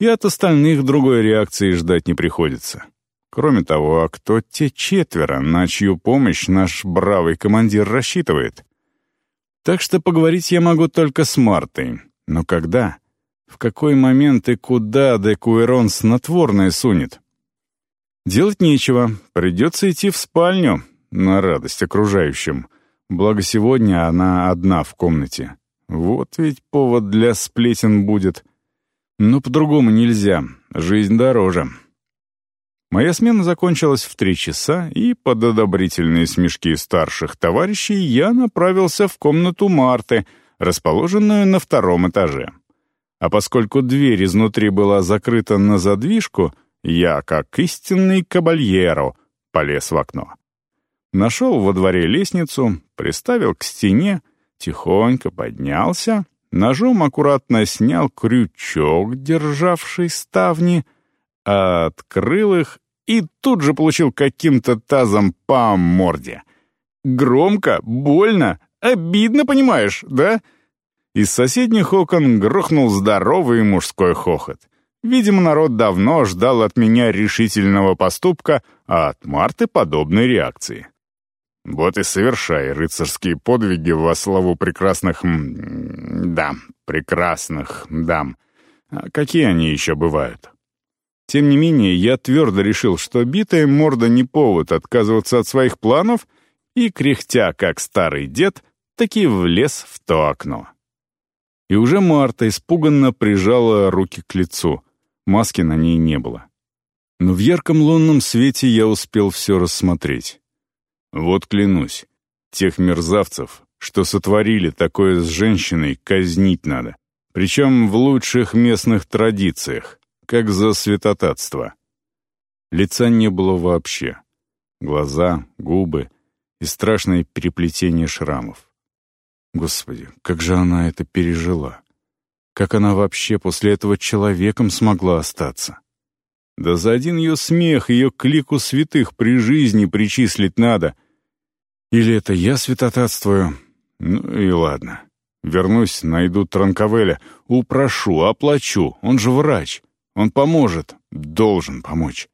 И от остальных другой реакции ждать не приходится. Кроме того, а кто те четверо, на чью помощь наш бравый командир рассчитывает? Так что поговорить я могу только с Мартой. Но когда? В какой момент и куда Декуэрон снотворное сунет? Делать нечего, придется идти в спальню, на радость окружающим. Благо сегодня она одна в комнате. Вот ведь повод для сплетен будет. Но по-другому нельзя, жизнь дороже. Моя смена закончилась в три часа, и под одобрительные смешки старших товарищей я направился в комнату Марты, расположенную на втором этаже. А поскольку дверь изнутри была закрыта на задвижку, я, как истинный кабальеро, полез в окно. Нашел во дворе лестницу, приставил к стене, тихонько поднялся, ножом аккуратно снял крючок, державший ставни, открыл их и тут же получил каким-то тазом по морде. Громко, больно, обидно, понимаешь, да? Из соседних окон грохнул здоровый мужской хохот. Видимо, народ давно ждал от меня решительного поступка, а от Марты подобной реакции. Вот и совершай рыцарские подвиги во славу прекрасных... дам, прекрасных дам. А какие они еще бывают? Тем не менее, я твердо решил, что битая морда не повод отказываться от своих планов, и, кряхтя как старый дед, таки влез в то окно. И уже Марта испуганно прижала руки к лицу. Маски на ней не было. Но в ярком лунном свете я успел все рассмотреть. Вот клянусь, тех мерзавцев, что сотворили такое с женщиной, казнить надо. Причем в лучших местных традициях, как за святотатство. Лица не было вообще. Глаза, губы и страшное переплетение шрамов. Господи, как же она это пережила? Как она вообще после этого человеком смогла остаться? Да за один ее смех ее к лику святых при жизни причислить надо. Или это я святотатствую? Ну и ладно. Вернусь, найду Транковеля, упрошу, оплачу. Он же врач. Он поможет. Должен помочь.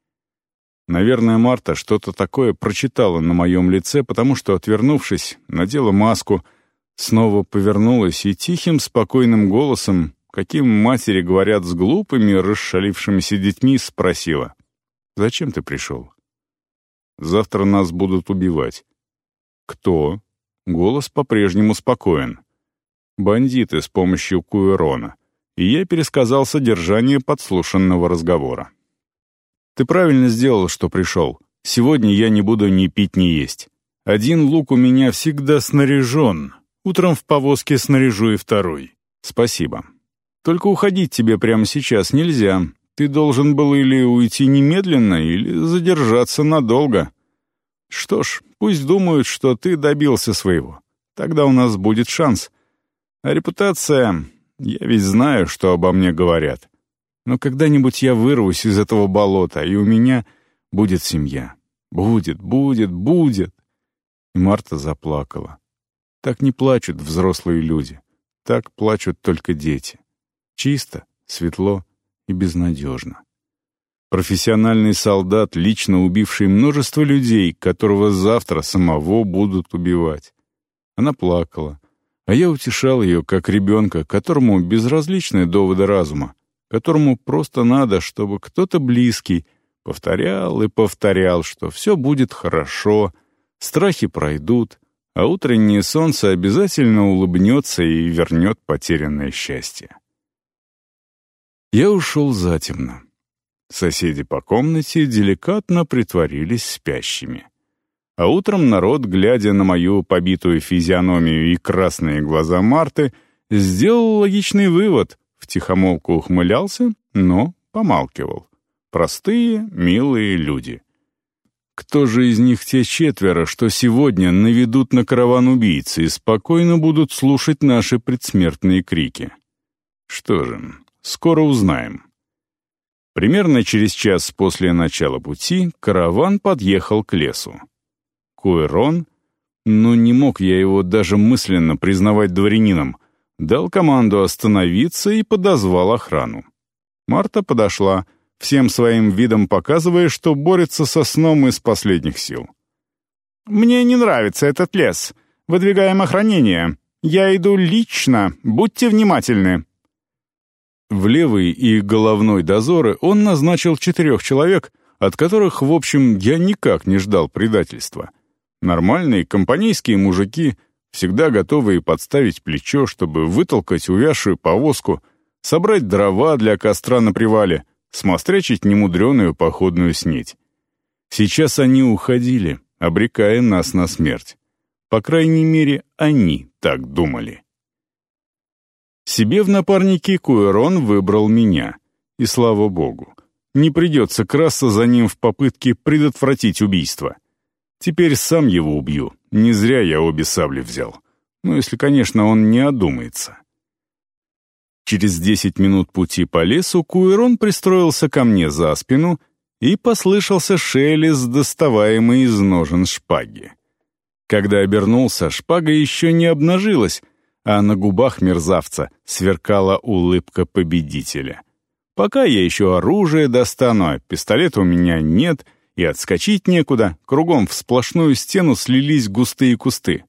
Наверное, Марта что-то такое прочитала на моем лице, потому что, отвернувшись, надела маску — Снова повернулась и тихим, спокойным голосом, каким матери говорят с глупыми, расшалившимися детьми, спросила. «Зачем ты пришел?» «Завтра нас будут убивать». «Кто?» Голос по-прежнему спокоен. «Бандиты с помощью Куэрона». И я пересказал содержание подслушанного разговора. Ты правильно сделал, что пришел. Сегодня я не буду ни пить, ни есть. Один лук у меня всегда снаряжен. Утром в повозке снаряжу и второй. Спасибо. Только уходить тебе прямо сейчас нельзя. Ты должен был или уйти немедленно, или задержаться надолго. Что ж, пусть думают, что ты добился своего. Тогда у нас будет шанс. А репутация... Я ведь знаю, что обо мне говорят. Но когда-нибудь я вырвусь из этого болота, и у меня будет семья. Будет, будет, будет. И Марта заплакала. Так не плачут взрослые люди. Так плачут только дети. Чисто, светло и безнадежно. Профессиональный солдат, лично убивший множество людей, которого завтра самого будут убивать. Она плакала, а я утешал ее, как ребенка, которому безразличны доводы разума, которому просто надо, чтобы кто-то близкий повторял и повторял, что все будет хорошо, страхи пройдут, а утреннее солнце обязательно улыбнется и вернет потерянное счастье. Я ушел затемно. Соседи по комнате деликатно притворились спящими. А утром народ, глядя на мою побитую физиономию и красные глаза Марты, сделал логичный вывод, втихомолку ухмылялся, но помалкивал. Простые, милые люди. Кто же из них те четверо, что сегодня наведут на караван убийцы и спокойно будут слушать наши предсмертные крики? Что же, скоро узнаем. Примерно через час после начала пути караван подъехал к лесу. Куэрон, но не мог я его даже мысленно признавать дворянином, дал команду остановиться и подозвал охрану. Марта подошла, всем своим видом показывая, что борется со сном из последних сил. «Мне не нравится этот лес. Выдвигаем охранение. Я иду лично, будьте внимательны», в левый и головной дозоры он назначил четырех человек, от которых, в общем, я никак не ждал предательства. Нормальные компанейские мужики, всегда готовые подставить плечо, чтобы вытолкать увязшую повозку, собрать дрова для костра на привале, смострячить немудреную походную снеть. Сейчас они уходили, обрекая нас на смерть. По крайней мере, они так думали. Себе в напарнике Куэрон выбрал меня. И слава богу. Не придется красться за ним в попытке предотвратить убийство. Теперь сам его убью. Не зря я обе сабли взял. Ну, если, конечно, он не одумается. Через десять минут пути по лесу Куэрон пристроился ко мне за спину, и послышался шелест, доставаемый из ножен шпаги. Когда обернулся, шпага еще не обнажилась, а на губах мерзавца сверкала улыбка победителя. Пока я еще оружие достану, а пистолета у меня нет, и отскочить некуда, кругом в сплошную стену слились густые кусты.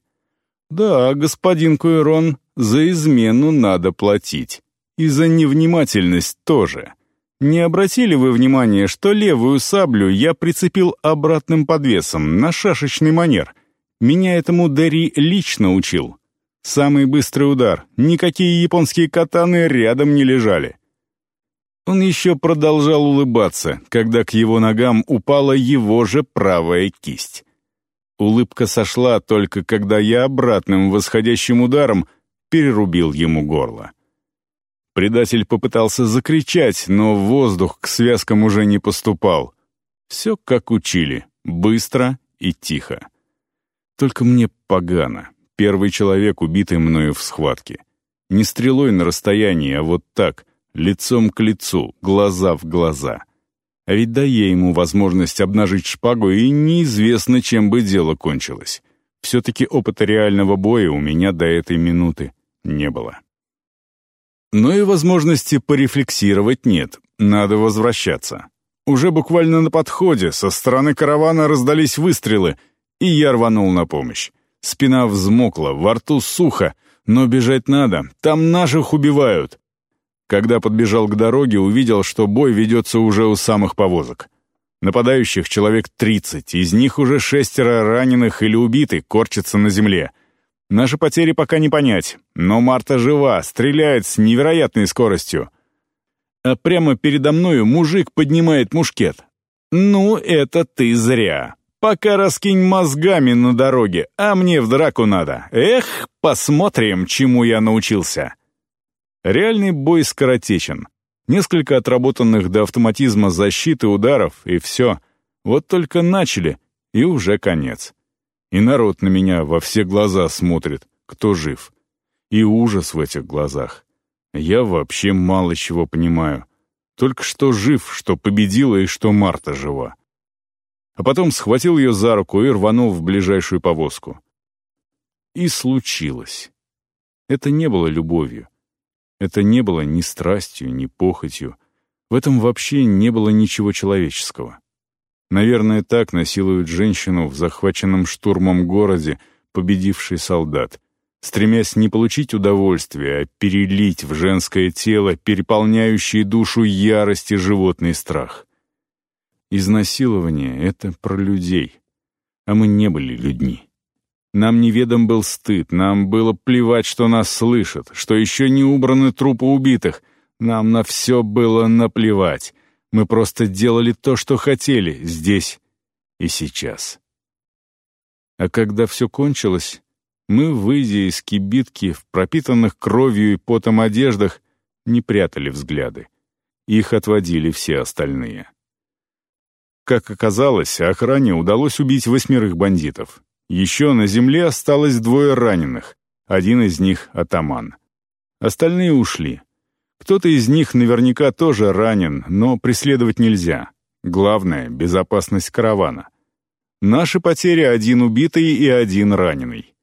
Да, господин Куэрон, за измену надо платить. И за невнимательность тоже. Не обратили вы внимания, что левую саблю я прицепил обратным подвесом на шашечный манер? Меня этому Дари лично учил. Самый быстрый удар. Никакие японские катаны рядом не лежали. Он еще продолжал улыбаться, когда к его ногам упала его же правая кисть. Улыбка сошла только когда я обратным восходящим ударом перерубил ему горло. Предатель попытался закричать, но воздух к связкам уже не поступал. Все как учили, быстро и тихо. Только мне погано, Первый человек, убитый мною в схватке. Не стрелой на расстоянии, а вот так, лицом к лицу, глаза в глаза. А ведь дай я ему возможность обнажить шпагу, и неизвестно, чем бы дело кончилось. Все-таки опыта реального боя у меня до этой минуты не было. Но и возможности порефлексировать нет, надо возвращаться. Уже буквально на подходе со стороны каравана раздались выстрелы, и я рванул на помощь. Спина взмокла, во рту сухо, но бежать надо, там наших убивают. Когда подбежал к дороге, увидел, что бой ведется уже у самых повозок. Нападающих человек тридцать, из них уже шестеро раненых или убиты, корчатся на земле. Наши потери пока не понять, но Марта жива, стреляет с невероятной скоростью. А прямо передо мною мужик поднимает мушкет. «Ну, это ты зря. Пока раскинь мозгами на дороге, а мне в драку надо. Эх, посмотрим, чему я научился». Реальный бой скоротечен. Несколько отработанных до автоматизма защиты ударов, и все. Вот только начали, и уже конец. И народ на меня во все глаза смотрит, кто жив. И ужас в этих глазах. Я вообще мало чего понимаю. Только что жив, что победила и что Марта жива. А потом схватил ее за руку и рванул в ближайшую повозку. И случилось. Это не было любовью. Это не было ни страстью, ни похотью. В этом вообще не было ничего человеческого. Наверное, так насилуют женщину в захваченном штурмом городе победивший солдат, стремясь не получить удовольствия, а перелить в женское тело переполняющий душу ярости животный страх. Изнасилование — это про людей, а мы не были людьми. Нам неведом был стыд, нам было плевать, что нас слышат, что еще не убраны трупы убитых. Нам на все было наплевать. Мы просто делали то, что хотели, здесь и сейчас. А когда все кончилось, мы, выйдя из кибитки в пропитанных кровью и потом одеждах, не прятали взгляды. Их отводили все остальные. Как оказалось, охране удалось убить восьмерых бандитов. Еще на земле осталось двое раненых, один из них — атаман. Остальные ушли. Кто-то из них наверняка тоже ранен, но преследовать нельзя. Главное — безопасность каравана. Наши потери — один убитый и один раненый.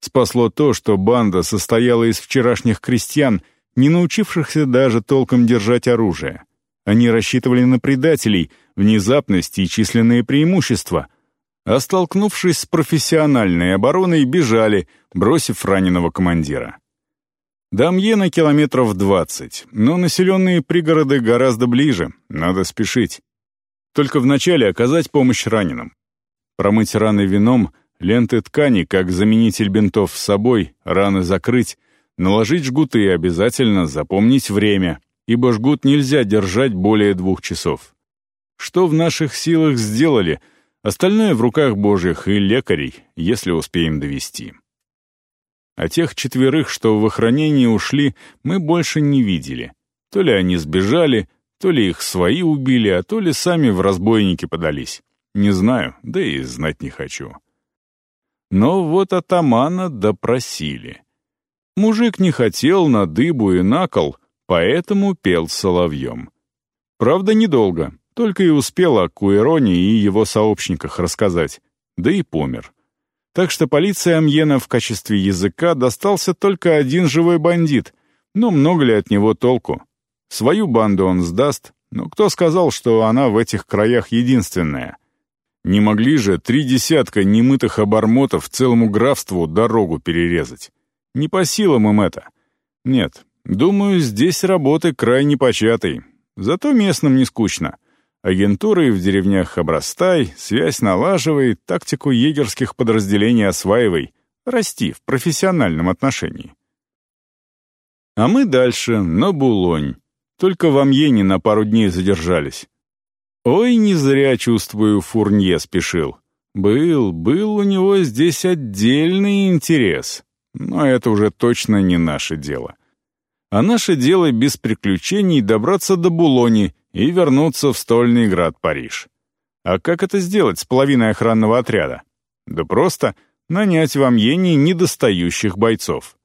Спасло то, что банда состояла из вчерашних крестьян, не научившихся даже толком держать оружие. Они рассчитывали на предателей, внезапность и численные преимущества — а столкнувшись с профессиональной обороной, бежали, бросив раненого командира. До Амьена километров двадцать, но населенные пригороды гораздо ближе, надо спешить. Только вначале оказать помощь раненым. Промыть раны вином, ленты ткани, как заменитель бинтов с собой, раны закрыть, наложить жгуты и обязательно запомнить время, ибо жгут нельзя держать более двух часов. Что в наших силах сделали — Остальное в руках божьих и лекарей, если успеем довести. А тех четверых, что в охранении ушли, мы больше не видели. То ли они сбежали, то ли их свои убили, а то ли сами в разбойники подались. Не знаю, да и знать не хочу. Но вот атамана допросили. Мужик не хотел на дыбу и на кол, поэтому пел соловьем. Правда, недолго. Только и успел о Куэроне и его сообщниках рассказать, да и помер. Так что полиция Амьена в качестве языка достался только один живой бандит, но много ли от него толку? Свою банду он сдаст, но кто сказал, что она в этих краях единственная? Не могли же три десятка немытых обормотов целому графству дорогу перерезать. Не по силам им это. Нет, думаю, здесь работы крайне початой. Зато местным не скучно. Агентурой в деревнях обрастай, связь налаживай, тактику егерских подразделений осваивай, расти в профессиональном отношении. А мы дальше, на Булонь. Только в Амьене на пару дней задержались. Ой, не зря, чувствую, Фурнье спешил. Был, был у него здесь отдельный интерес. Но это уже точно не наше дело. А наше дело без приключений добраться до Булони и вернуться в стольный град Париж. А как это сделать с половиной охранного отряда? Да просто нанять в Амьене недостающих бойцов.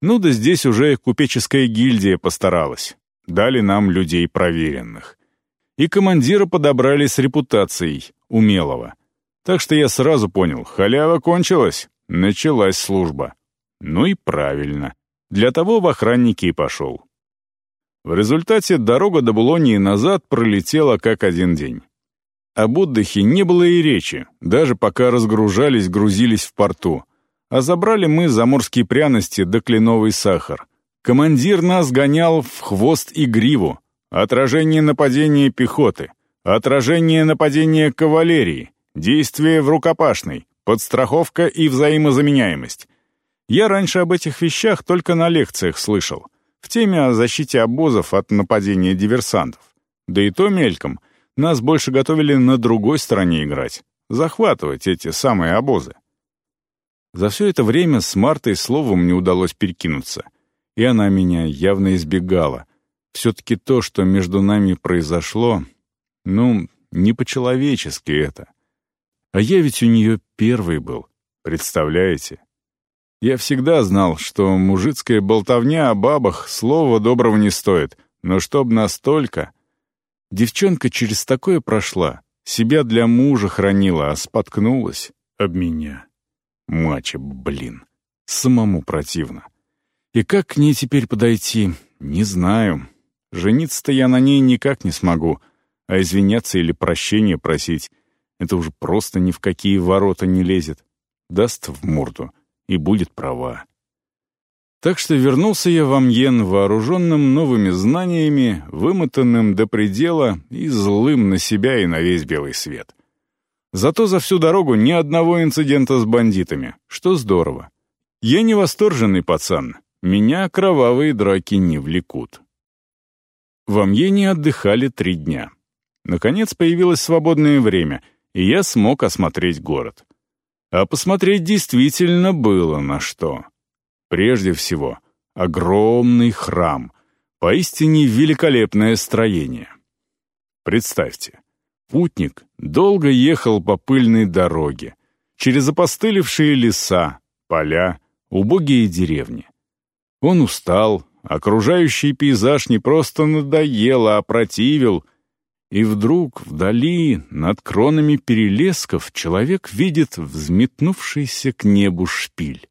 Ну да здесь уже купеческая гильдия постаралась. Дали нам людей проверенных. И командира подобрали с репутацией, умелого. Так что я сразу понял, халява кончилась, началась служба. Ну и правильно. Для того в охранники и пошел. В результате дорога до Булонии назад пролетела как один день. Об отдыхе не было и речи, даже пока разгружались, грузились в порту. А забрали мы заморские пряности да кленовый сахар. Командир нас гонял в хвост и гриву. Отражение нападения пехоты, отражение нападения кавалерии, действие в рукопашной, подстраховка и взаимозаменяемость. Я раньше об этих вещах только на лекциях слышал — в теме о защите обозов от нападения диверсантов. Да и то мельком. Нас больше готовили на другой стороне играть, захватывать эти самые обозы. За все это время с Мартой словом не удалось перекинуться, и она меня явно избегала. Все-таки то, что между нами произошло, ну, не по-человечески это. А я ведь у нее первый был, представляете? Я всегда знал, что мужицкая болтовня о бабах слова доброго не стоит, но чтоб настолько... Девчонка через такое прошла, себя для мужа хранила, а споткнулась об меня. Мача, блин, самому противно. И как к ней теперь подойти, не знаю. Жениться-то я на ней никак не смогу, а извиняться или прощения просить — это уже просто ни в какие ворота не лезет. Даст в морду и будет права. Так что вернулся я в Амьен вооруженным новыми знаниями, вымотанным до предела и злым на себя и на весь белый свет. Зато за всю дорогу ни одного инцидента с бандитами, что здорово. Я не восторженный пацан, меня кровавые драки не влекут. В Амьене отдыхали три дня. Наконец появилось свободное время, и я смог осмотреть город. А посмотреть действительно было на что. Прежде всего, огромный храм, поистине великолепное строение. Представьте, путник долго ехал по пыльной дороге, через опостылевшие леса, поля, убогие деревни. Он устал, окружающий пейзаж не просто надоел, а опротивил, и вдруг вдали, над кронами перелесков, человек видит взметнувшийся к небу шпиль.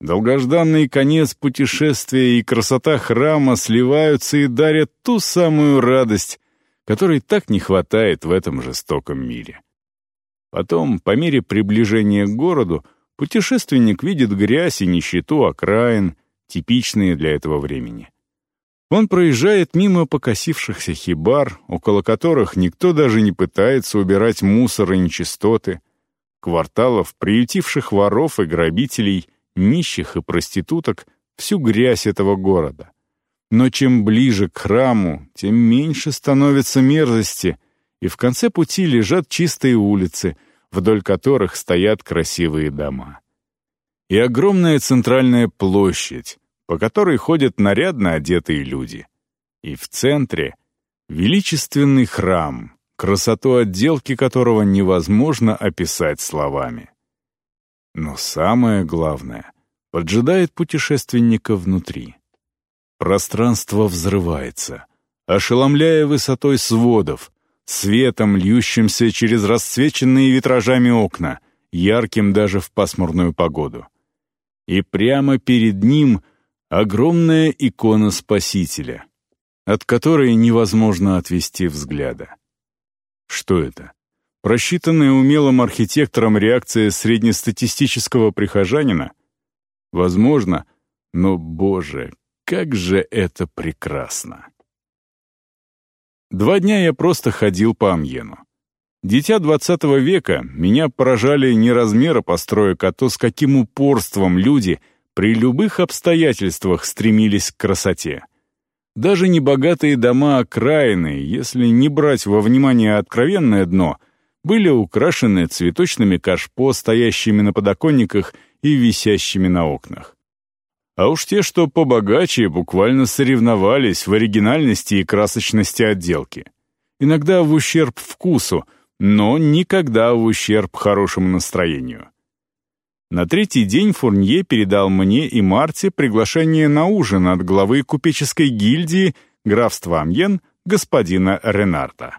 Долгожданный конец путешествия и красота храма сливаются и дарят ту самую радость, которой так не хватает в этом жестоком мире. Потом, по мере приближения к городу, путешественник видит грязь и нищету окраин, типичные для этого времени. Он проезжает мимо покосившихся хибар, около которых никто даже не пытается убирать мусор и нечистоты, кварталов, приютивших воров и грабителей — нищих и проституток, всю грязь этого города. Но чем ближе к храму, тем меньше становится мерзости, и в конце пути лежат чистые улицы, вдоль которых стоят красивые дома. И огромная центральная площадь, по которой ходят нарядно одетые люди. И в центре — величественный храм, красоту отделки которого невозможно описать словами. Но самое главное поджидает путешественника внутри. Пространство взрывается, ошеломляя высотой сводов, светом, льющимся через расцвеченные витражами окна, ярким даже в пасмурную погоду. И прямо перед ним огромная икона Спасителя, от которой невозможно отвести взгляда. Что это? Просчитанная умелым архитектором реакция среднестатистического прихожанина? Возможно, но, боже, как же это прекрасно! Два дня я просто ходил по Амьену. Дитя двадцатого века, меня поражали не размеры построек, а то, с каким упорством люди при любых обстоятельствах стремились к красоте. Даже небогатые дома окраины, если не брать во внимание откровенное дно — были украшены цветочными кашпо, стоящими на подоконниках и висящими на окнах. А уж те, что побогаче, буквально соревновались в оригинальности и красочности отделки. Иногда в ущерб вкусу, но никогда в ущерб хорошему настроению. На третий день Фурнье передал мне и Марте приглашение на ужин от главы купеческой гильдии графства Амьен господина Ренарта.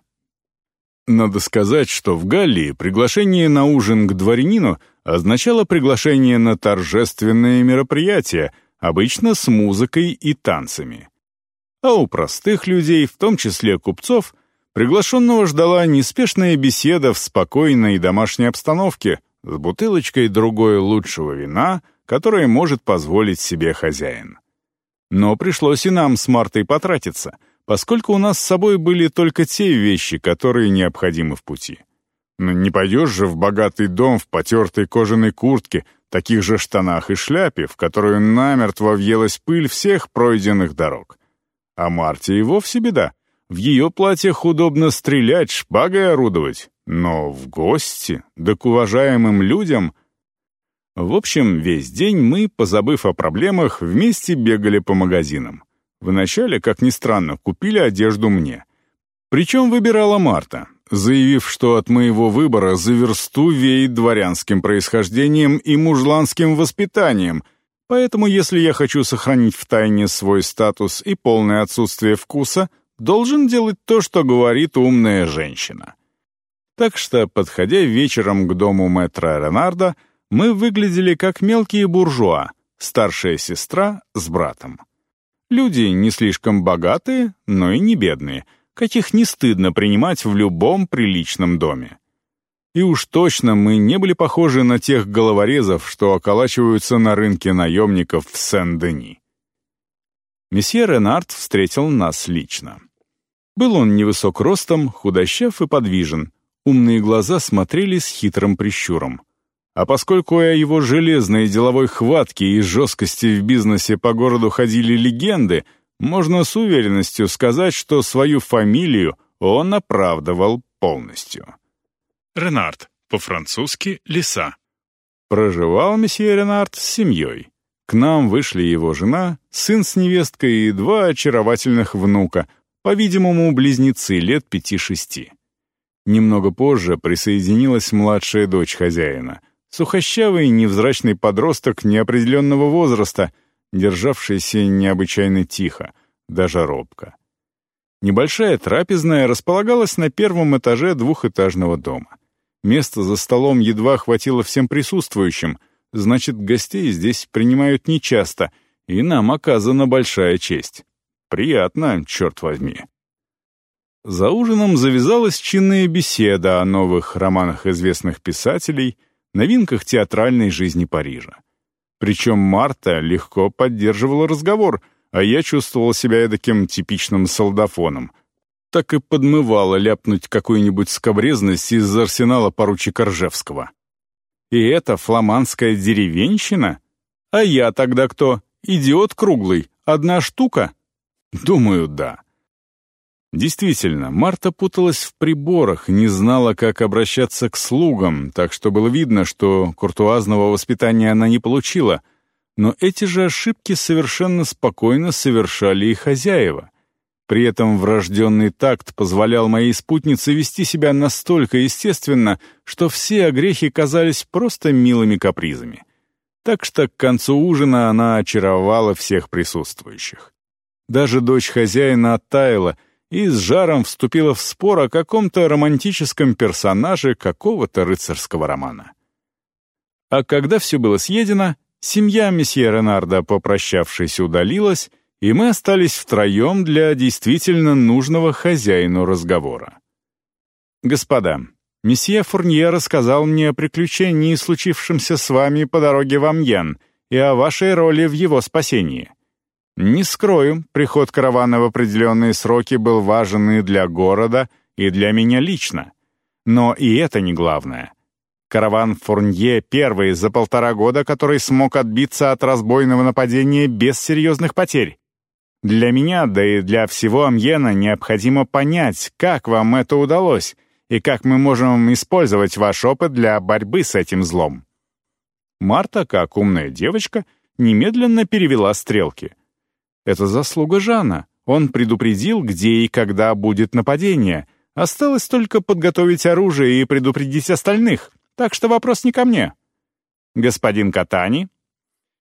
Надо сказать, что в Галлии приглашение на ужин к дворянину означало приглашение на торжественное мероприятие, обычно с музыкой и танцами. А у простых людей, в том числе купцов, приглашенного ждала неспешная беседа в спокойной домашней обстановке с бутылочкой другой лучшего вина, которое может позволить себе хозяин. Но пришлось и нам с Мартой потратиться — поскольку у нас с собой были только те вещи, которые необходимы в пути. Но не пойдешь же в богатый дом в потертой кожаной куртке, таких же штанах и шляпе, в которую намертво въелась пыль всех пройденных дорог. А Марте и вовсе беда. В ее платьях удобно стрелять, шпагой орудовать. Но в гости, да к уважаемым людям... В общем, весь день мы, позабыв о проблемах, вместе бегали по магазинам. Вначале, как ни странно, купили одежду мне. Причем выбирала Марта, заявив, что от моего выбора за версту веет дворянским происхождением и мужланским воспитанием, поэтому если я хочу сохранить в тайне свой статус и полное отсутствие вкуса, должен делать то, что говорит умная женщина. Так что, подходя вечером к дому мэтра Ренарда, мы выглядели как мелкие буржуа, старшая сестра с братом. Люди не слишком богатые, но и не бедные, каких не стыдно принимать в любом приличном доме. И уж точно мы не были похожи на тех головорезов, что околачиваются на рынке наемников в Сен-Дени. Месье Ренард встретил нас лично. Был он невысок ростом, худощав и подвижен, умные глаза смотрели с хитрым прищуром. А поскольку о его железной деловой хватке и жесткости в бизнесе по городу ходили легенды, можно с уверенностью сказать, что свою фамилию он оправдывал полностью. Ренард, по-французски «лиса». Проживал месье Ренард с семьей. К нам вышли его жена, сын с невесткой и два очаровательных внука, по-видимому, близнецы лет пяти-шести. Немного позже присоединилась младшая дочь хозяина, сухощавый невзрачный подросток неопределенного возраста, державшийся необычайно тихо, даже робко. Небольшая трапезная располагалась на первом этаже двухэтажного дома. Места за столом едва хватило всем присутствующим, значит, гостей здесь принимают нечасто, и нам оказана большая честь. Приятно, черт возьми. За ужином завязалась чинная беседа о новых романах известных писателей, новинках театральной жизни Парижа. Причем Марта легко поддерживала разговор, а я чувствовал себя таким типичным солдафоном. Так и подмывало ляпнуть какую-нибудь скобрезность из арсенала поручика Ржевского. И это фламандская деревенщина? А я тогда кто? Идиот круглый? Одна штука? Думаю, да. Действительно, Марта путалась в приборах, не знала, как обращаться к слугам, так что было видно, что куртуазного воспитания она не получила. Но эти же ошибки совершенно спокойно совершали и хозяева. При этом врожденный такт позволял моей спутнице вести себя настолько естественно, что все огрехи казались просто милыми капризами. Так что к концу ужина она очаровала всех присутствующих. Даже дочь хозяина оттаяла — и с жаром вступила в спор о каком-то романтическом персонаже какого-то рыцарского романа. А когда все было съедено, семья месье Ренарда, попрощавшись, удалилась, и мы остались втроем для действительно нужного хозяину разговора. «Господа, месье Фурнье рассказал мне о приключении, случившемся с вами по дороге в Амьен, и о вашей роли в его спасении. Не скрою, приход каравана в определенные сроки был важен и для города, и для меня лично. Но и это не главное. Караван Фурнье первый за полтора года, который смог отбиться от разбойного нападения без серьезных потерь. Для меня, да и для всего Амьена необходимо понять, как вам это удалось, и как мы можем использовать ваш опыт для борьбы с этим злом. Марта, как умная девочка, немедленно перевела стрелки — это заслуга Жана. Он предупредил, где и когда будет нападение. Осталось только подготовить оружие и предупредить остальных. Так что вопрос не ко мне. Господин Катани?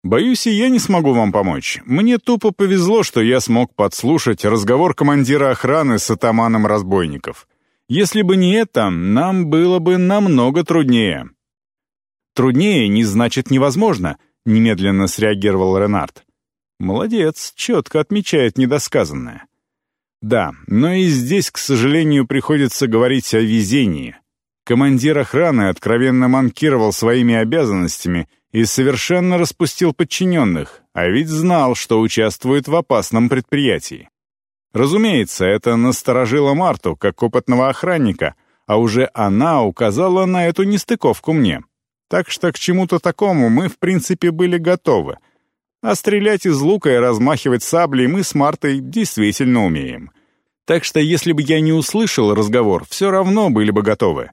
Боюсь, и я не смогу вам помочь. Мне тупо повезло, что я смог подслушать разговор командира охраны с атаманом разбойников. Если бы не это, нам было бы намного труднее. Труднее не значит невозможно, немедленно среагировал Ренард. Молодец, четко отмечает недосказанное. Да, но и здесь, к сожалению, приходится говорить о везении. Командир охраны откровенно манкировал своими обязанностями и совершенно распустил подчиненных, а ведь знал, что участвует в опасном предприятии. Разумеется, это насторожило Марту, как опытного охранника, а уже она указала на эту нестыковку мне. Так что к чему-то такому мы, в принципе, были готовы — а стрелять из лука и размахивать саблей мы с Мартой действительно умеем. Так что если бы я не услышал разговор, все равно были бы готовы.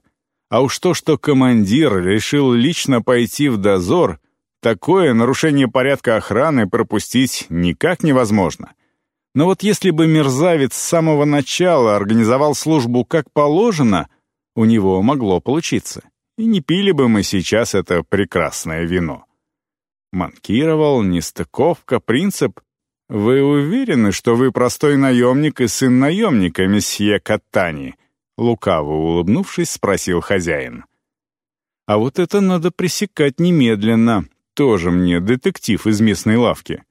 А уж то, что командир решил лично пойти в дозор, такое нарушение порядка охраны пропустить никак невозможно. Но вот если бы мерзавец с самого начала организовал службу как положено, у него могло получиться. И не пили бы мы сейчас это прекрасное вино. Манкировал, нестыковка, принцип. Вы уверены, что вы простой наемник и сын наемника, месье Каттани? Лукаво улыбнувшись, спросил хозяин. А вот это надо пресекать немедленно. Тоже мне детектив из местной лавки.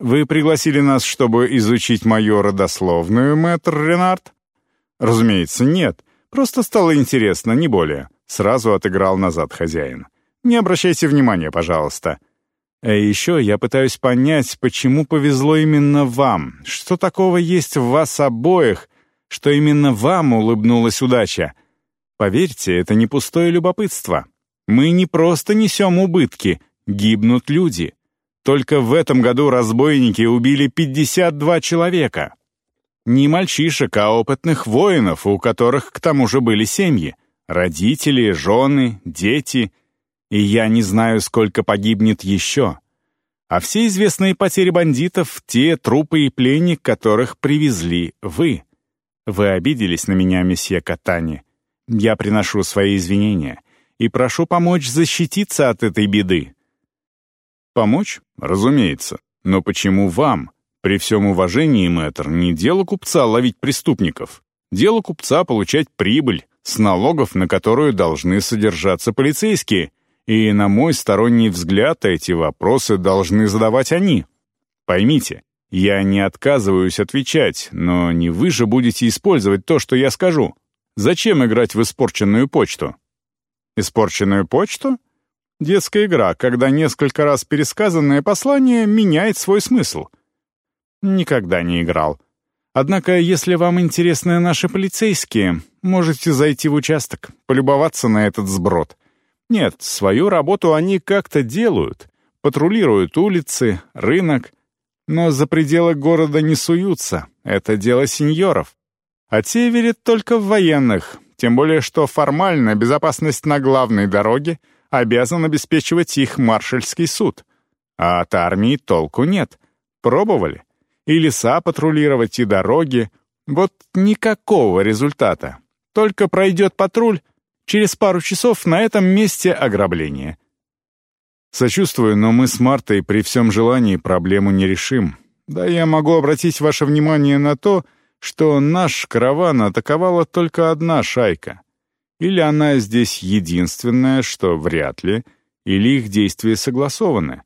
Вы пригласили нас, чтобы изучить мою родословную, мэтр Ренард? Разумеется, нет. Просто стало интересно, не более. Сразу отыграл назад хозяин. Не обращайте внимания, пожалуйста. А еще я пытаюсь понять, почему повезло именно вам. Что такого есть в вас обоих, что именно вам улыбнулась удача? Поверьте, это не пустое любопытство. Мы не просто несем убытки, гибнут люди. Только в этом году разбойники убили 52 человека. Не мальчишек, а опытных воинов, у которых к тому же были семьи. Родители, жены, дети. И я не знаю, сколько погибнет еще. А все известные потери бандитов — те трупы и пленник, которых привезли вы. Вы обиделись на меня, месье Катани. Я приношу свои извинения и прошу помочь защититься от этой беды. Помочь? Разумеется. Но почему вам? При всем уважении, мэтр, не дело купца ловить преступников. Дело купца получать прибыль с налогов, на которую должны содержаться полицейские. И, на мой сторонний взгляд, эти вопросы должны задавать они. Поймите, я не отказываюсь отвечать, но не вы же будете использовать то, что я скажу. Зачем играть в испорченную почту? Испорченную почту? Детская игра, когда несколько раз пересказанное послание меняет свой смысл. Никогда не играл. Однако, если вам интересны наши полицейские, можете зайти в участок, полюбоваться на этот сброд. Нет, свою работу они как-то делают. Патрулируют улицы, рынок. Но за пределы города не суются. Это дело сеньоров. А те верят только в военных, тем более что формально безопасность на главной дороге — обязан обеспечивать их маршальский суд. А от армии толку нет. Пробовали. И леса патрулировать, и дороги. Вот никакого результата. Только пройдет патруль, через пару часов на этом месте ограбление. Сочувствую, но мы с Мартой при всем желании проблему не решим. Да я могу обратить ваше внимание на то, что наш караван атаковала только одна шайка. Или она здесь единственная, что вряд ли, или их действия согласованы.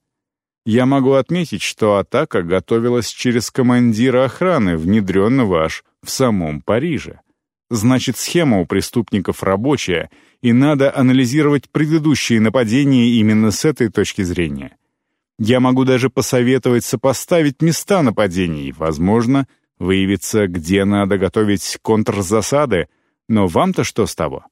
Я могу отметить, что атака готовилась через командира охраны, внедренного аж в самом Париже. Значит, схема у преступников рабочая, и надо анализировать предыдущие нападения именно с этой точки зрения. Я могу даже посоветовать сопоставить места нападений, возможно, выявится, где надо готовить контрзасады, но вам-то что с того?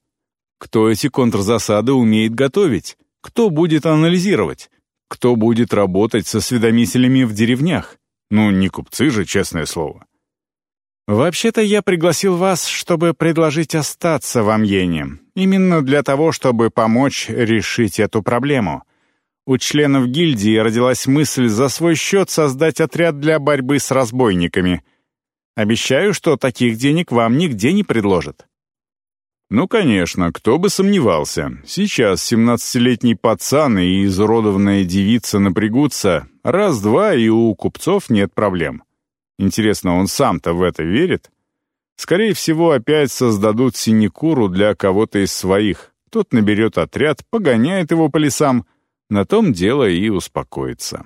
Кто эти контрзасады умеет готовить? Кто будет анализировать? Кто будет работать со осведомителями в деревнях? Ну, не купцы же, честное слово. Вообще-то я пригласил вас, чтобы предложить остаться в Амьене. Именно для того, чтобы помочь решить эту проблему. У членов гильдии родилась мысль за свой счет создать отряд для борьбы с разбойниками. Обещаю, что таких денег вам нигде не предложат. Ну, конечно, кто бы сомневался. Сейчас семнадцатилетний пацан и изуродованная девица напрягутся. Раз-два, и у купцов нет проблем. Интересно, он сам-то в это верит? Скорее всего, опять создадут синекуру для кого-то из своих. Тот наберет отряд, погоняет его по лесам. На том дело и успокоится.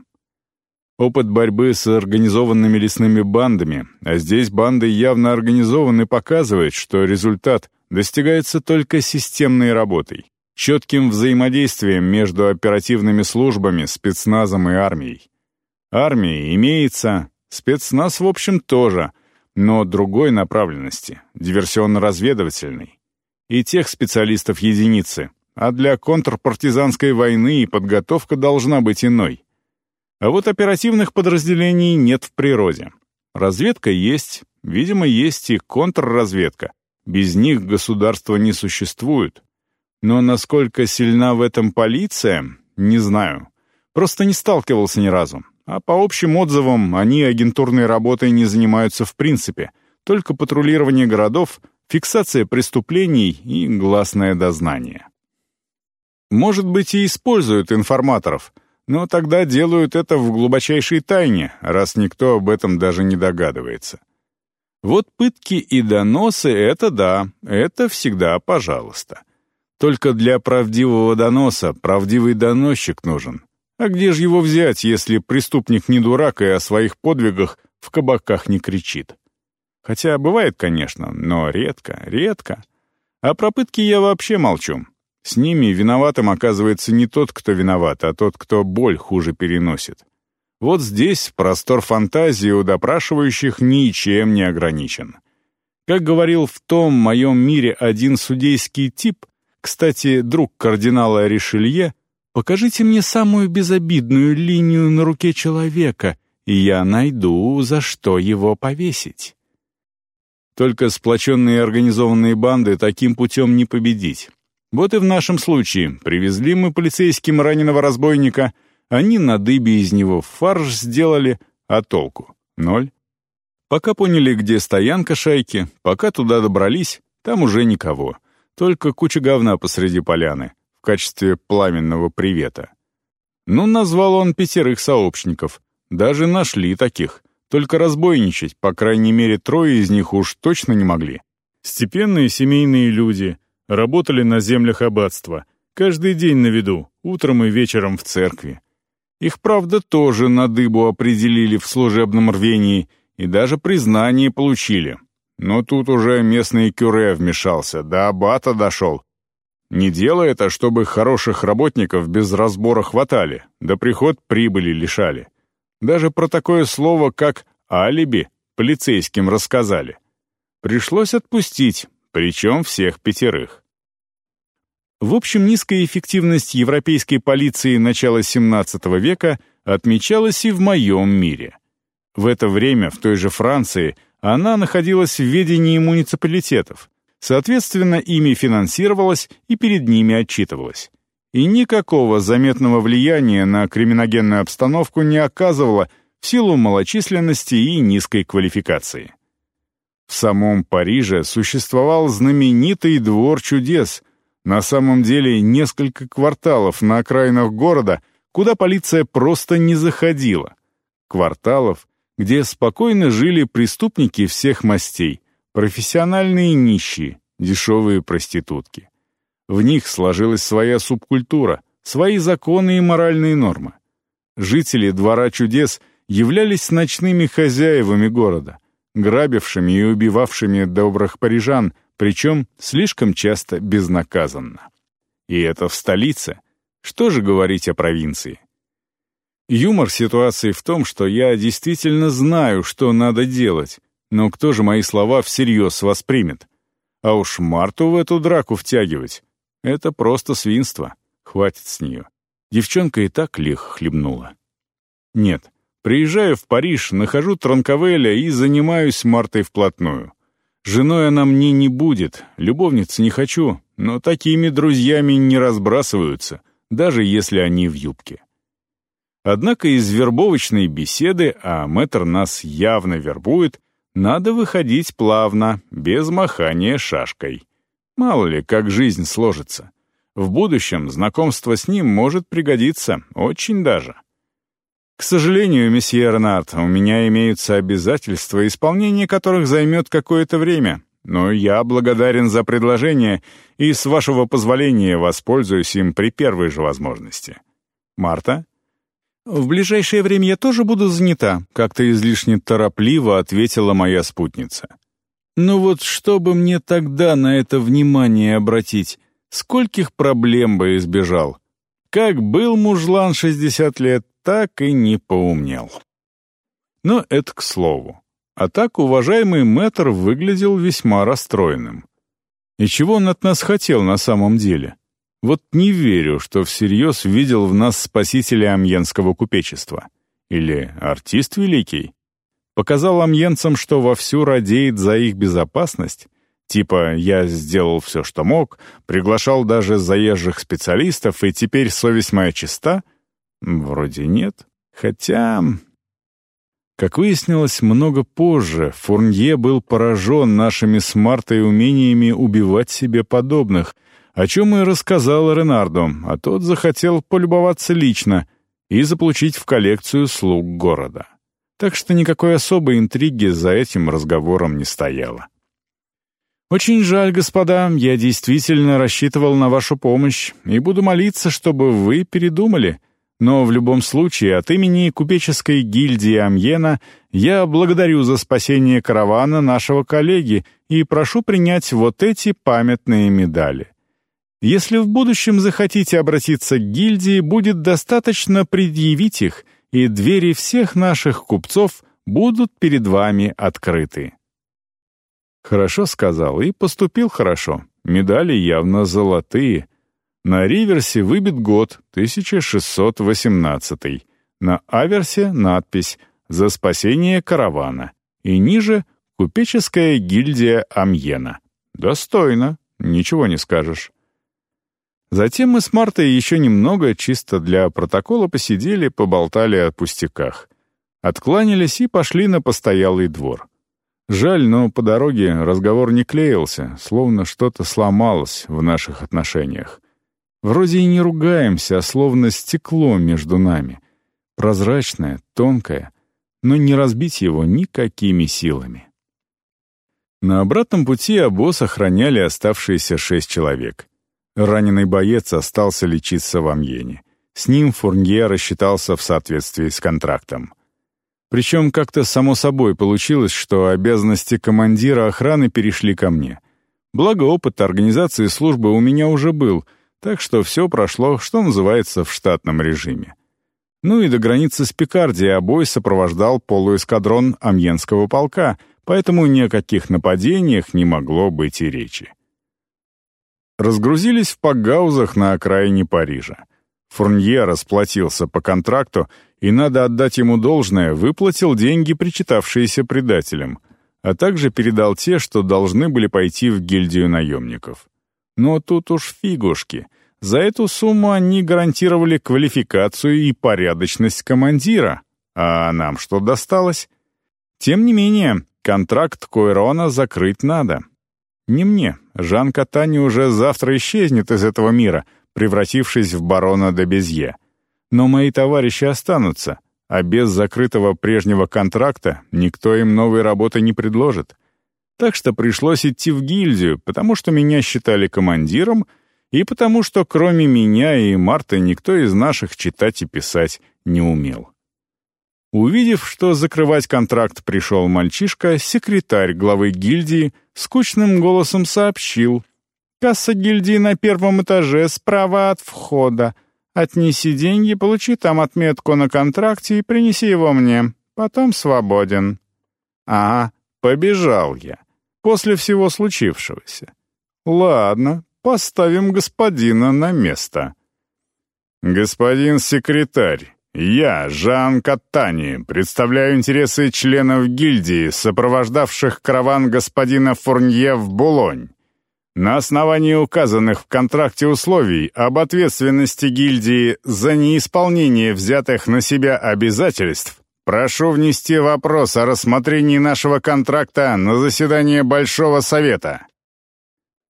Опыт борьбы с организованными лесными бандами, а здесь банды явно организованы, показывает, что результат — достигается только системной работой, четким взаимодействием между оперативными службами, спецназом и армией. Армия имеется, спецназ, в общем, тоже, но другой направленности, диверсионно-разведывательной. И тех специалистов единицы, а для контрпартизанской войны подготовка должна быть иной. А вот оперативных подразделений нет в природе. Разведка есть, Видимо, есть и контрразведка. Без них государства не существует. Но насколько сильна в этом полиция, не знаю. Просто не сталкивался ни разу. А по общим отзывам, они агентурной работой не занимаются в принципе. Только патрулирование городов, фиксация преступлений и гласное дознание. Может быть, и используют информаторов, но тогда делают это в глубочайшей тайне, раз никто об этом даже не догадывается. Вот пытки и доносы — это да, это всегда пожалуйста. Только для правдивого доноса правдивый доносчик нужен. А где же его взять, если преступник не дурак и о своих подвигах в кабаках не кричит? Хотя бывает, конечно, но редко, редко. А про пытки я вообще молчу. С ними виноватым оказывается не тот, кто виноват, а тот, кто боль хуже переносит. Вот здесь простор фантазии у допрашивающих ничем не ограничен. Как говорил в том моем мире один судейский тип, кстати, друг кардинала Ришелье, «Покажите мне самую безобидную линию на руке человека, и я найду, за что его повесить». Только сплоченные организованные банды таким путем не победить. Вот и в нашем случае. Привезли мы полицейским раненого разбойника, они на дыбе из него фарш сделали, а толку? Ноль. Пока поняли, где стоянка шайки, пока туда добрались, там уже никого. Только куча говна посреди поляны, в качестве пламенного привета. Ну, назвал он пятерых сообщников. Даже нашли таких. Только разбойничать, по крайней мере, трое из них уж точно не могли. Степенные семейные люди, Работали на землях аббатства. Каждый день на виду, утром и вечером в церкви. Их, правда, тоже на дыбу определили в служебном рвении и даже признание получили. Но тут уже местный кюре вмешался, до аббата дошел. Не дело это, чтобы хороших работников без разбора хватали, да приход прибыли лишали. Даже про такое слово, как «алиби» полицейским рассказали. Пришлось отпустить, причем всех пятерых. В общем, низкая эффективность европейской полиции начала XVII века отмечалась и в моем мире. В это время в той же Франции она находилась в ведении муниципалитетов, соответственно, ими финансировалась и перед ними отчитывалась. И никакого заметного влияния на криминогенную обстановку не оказывала в силу малочисленности и низкой квалификации. В самом Париже существовал знаменитый двор чудес — на самом деле несколько кварталов на окраинах города, куда полиция просто не заходила. Кварталов, где спокойно жили преступники всех мастей, профессиональные нищие, дешевые проститутки. В них сложилась своя субкультура, свои законы и моральные нормы. Жители Двора чудес являлись ночными хозяевами города, грабившими и убивавшими добрых парижан, причем слишком часто безнаказанно. И это в столице. Что же говорить о провинции? Юмор ситуации в том, что я действительно знаю, что надо делать, но кто же мои слова всерьез воспримет? А уж Марту в эту драку втягивать — это просто свинство. Хватит с нее. Девчонка и так лег хлебнула. Нет, приезжаю в Париж, нахожу Транковеля и занимаюсь Мартой вплотную. Женой она мне не будет, любовницы не хочу, но такими друзьями не разбрасываются, даже если они в юбке. Однако из вербовочной беседы, а мэтр нас явно вербует, надо выходить плавно, без махания шашкой. Мало ли, как жизнь сложится. В будущем знакомство с ним может пригодиться, очень даже. К сожалению, месье Ренат, у меня имеются обязательства, исполнение которых займет какое-то время, но я благодарен за предложение и, с вашего позволения, воспользуюсь им при первой же возможности. Марта? В ближайшее время я тоже буду занята, как-то излишне торопливо ответила моя спутница. Ну вот что бы мне тогда на это внимание обратить? Скольких проблем бы избежал? Как был мужлан 60 лет, так и не поумнел. Но это к слову. А так уважаемый мэтр выглядел весьма расстроенным. И чего он от нас хотел на самом деле? Вот не верю, что всерьез видел в нас спасителя амьенского купечества. Или артист великий? показал амьенцам, что вовсю радеет за их безопасность, типа «я сделал все, что мог», приглашал даже заезжих специалистов, и теперь совесть моя чиста? Вроде нет. Хотя... Как выяснилось много позже, Фурнье был поражен нашими с Мартой умениями убивать себе подобных, о чем и рассказал Ренарду, а тот захотел полюбоваться лично и заполучить в коллекцию слуг города. Так что никакой особой интриги за этим разговором не стояло. «Очень жаль, господа, я действительно рассчитывал на вашу помощь и буду молиться, чтобы вы передумали», но в любом случае от имени купеческой гильдии Амьена я благодарю за спасение каравана нашего коллеги и прошу принять вот эти памятные медали. Если в будущем захотите обратиться к гильдии, будет достаточно предъявить их, и двери всех наших купцов будут перед вами открыты. Хорошо сказал и поступил хорошо. Медали явно золотые, на Риверсе выбит год 1618, на Аверсе надпись «За спасение каравана» и ниже «Купеческая гильдия Амьена». Достойно, ничего не скажешь. Затем мы с Мартой еще немного, чисто для протокола, посидели, поболтали о пустяках. Откланялись и пошли на постоялый двор. Жаль, но по дороге разговор не клеился, словно что-то сломалось в наших отношениях. Вроде и не ругаемся, а словно стекло между нами. Прозрачное, тонкое, но не разбить его никакими силами. На обратном пути обоз охраняли оставшиеся шесть человек. Раненый боец остался лечиться в Амьене. С ним Фурнье рассчитался в соответствии с контрактом. Причем как-то само собой получилось, что обязанности командира охраны перешли ко мне. Благо опыт организации службы у меня уже был — так что все прошло, что называется, в штатном режиме. Ну и до границы с Пикардией обой сопровождал полуэскадрон Амьенского полка, поэтому ни о каких нападениях не могло быть и речи. Разгрузились в Пагаузах на окраине Парижа. Фурнье расплатился по контракту, и, надо отдать ему должное, выплатил деньги, причитавшиеся предателям, а также передал те, что должны были пойти в гильдию наемников. Но тут уж фигушки. За эту сумму они гарантировали квалификацию и порядочность командира. А нам что досталось? Тем не менее, контракт Койрона закрыть надо. Не мне. Жан Катани уже завтра исчезнет из этого мира, превратившись в барона де Безье. Но мои товарищи останутся, а без закрытого прежнего контракта никто им новой работы не предложит. Так что пришлось идти в гильдию, потому что меня считали командиром, и потому что кроме меня и Марты никто из наших читать и писать не умел. Увидев, что закрывать контракт пришел мальчишка, секретарь главы гильдии скучным голосом сообщил. «Касса гильдии на первом этаже, справа от входа. Отнеси деньги, получи там отметку на контракте и принеси его мне. Потом свободен». «Ага, побежал я после всего случившегося. Ладно, поставим господина на место. Господин секретарь, я, Жан Каттани, представляю интересы членов гильдии, сопровождавших караван господина Фурнье в Булонь. На основании указанных в контракте условий об ответственности гильдии за неисполнение взятых на себя обязательств Прошу внести вопрос о рассмотрении нашего контракта на заседание Большого Совета».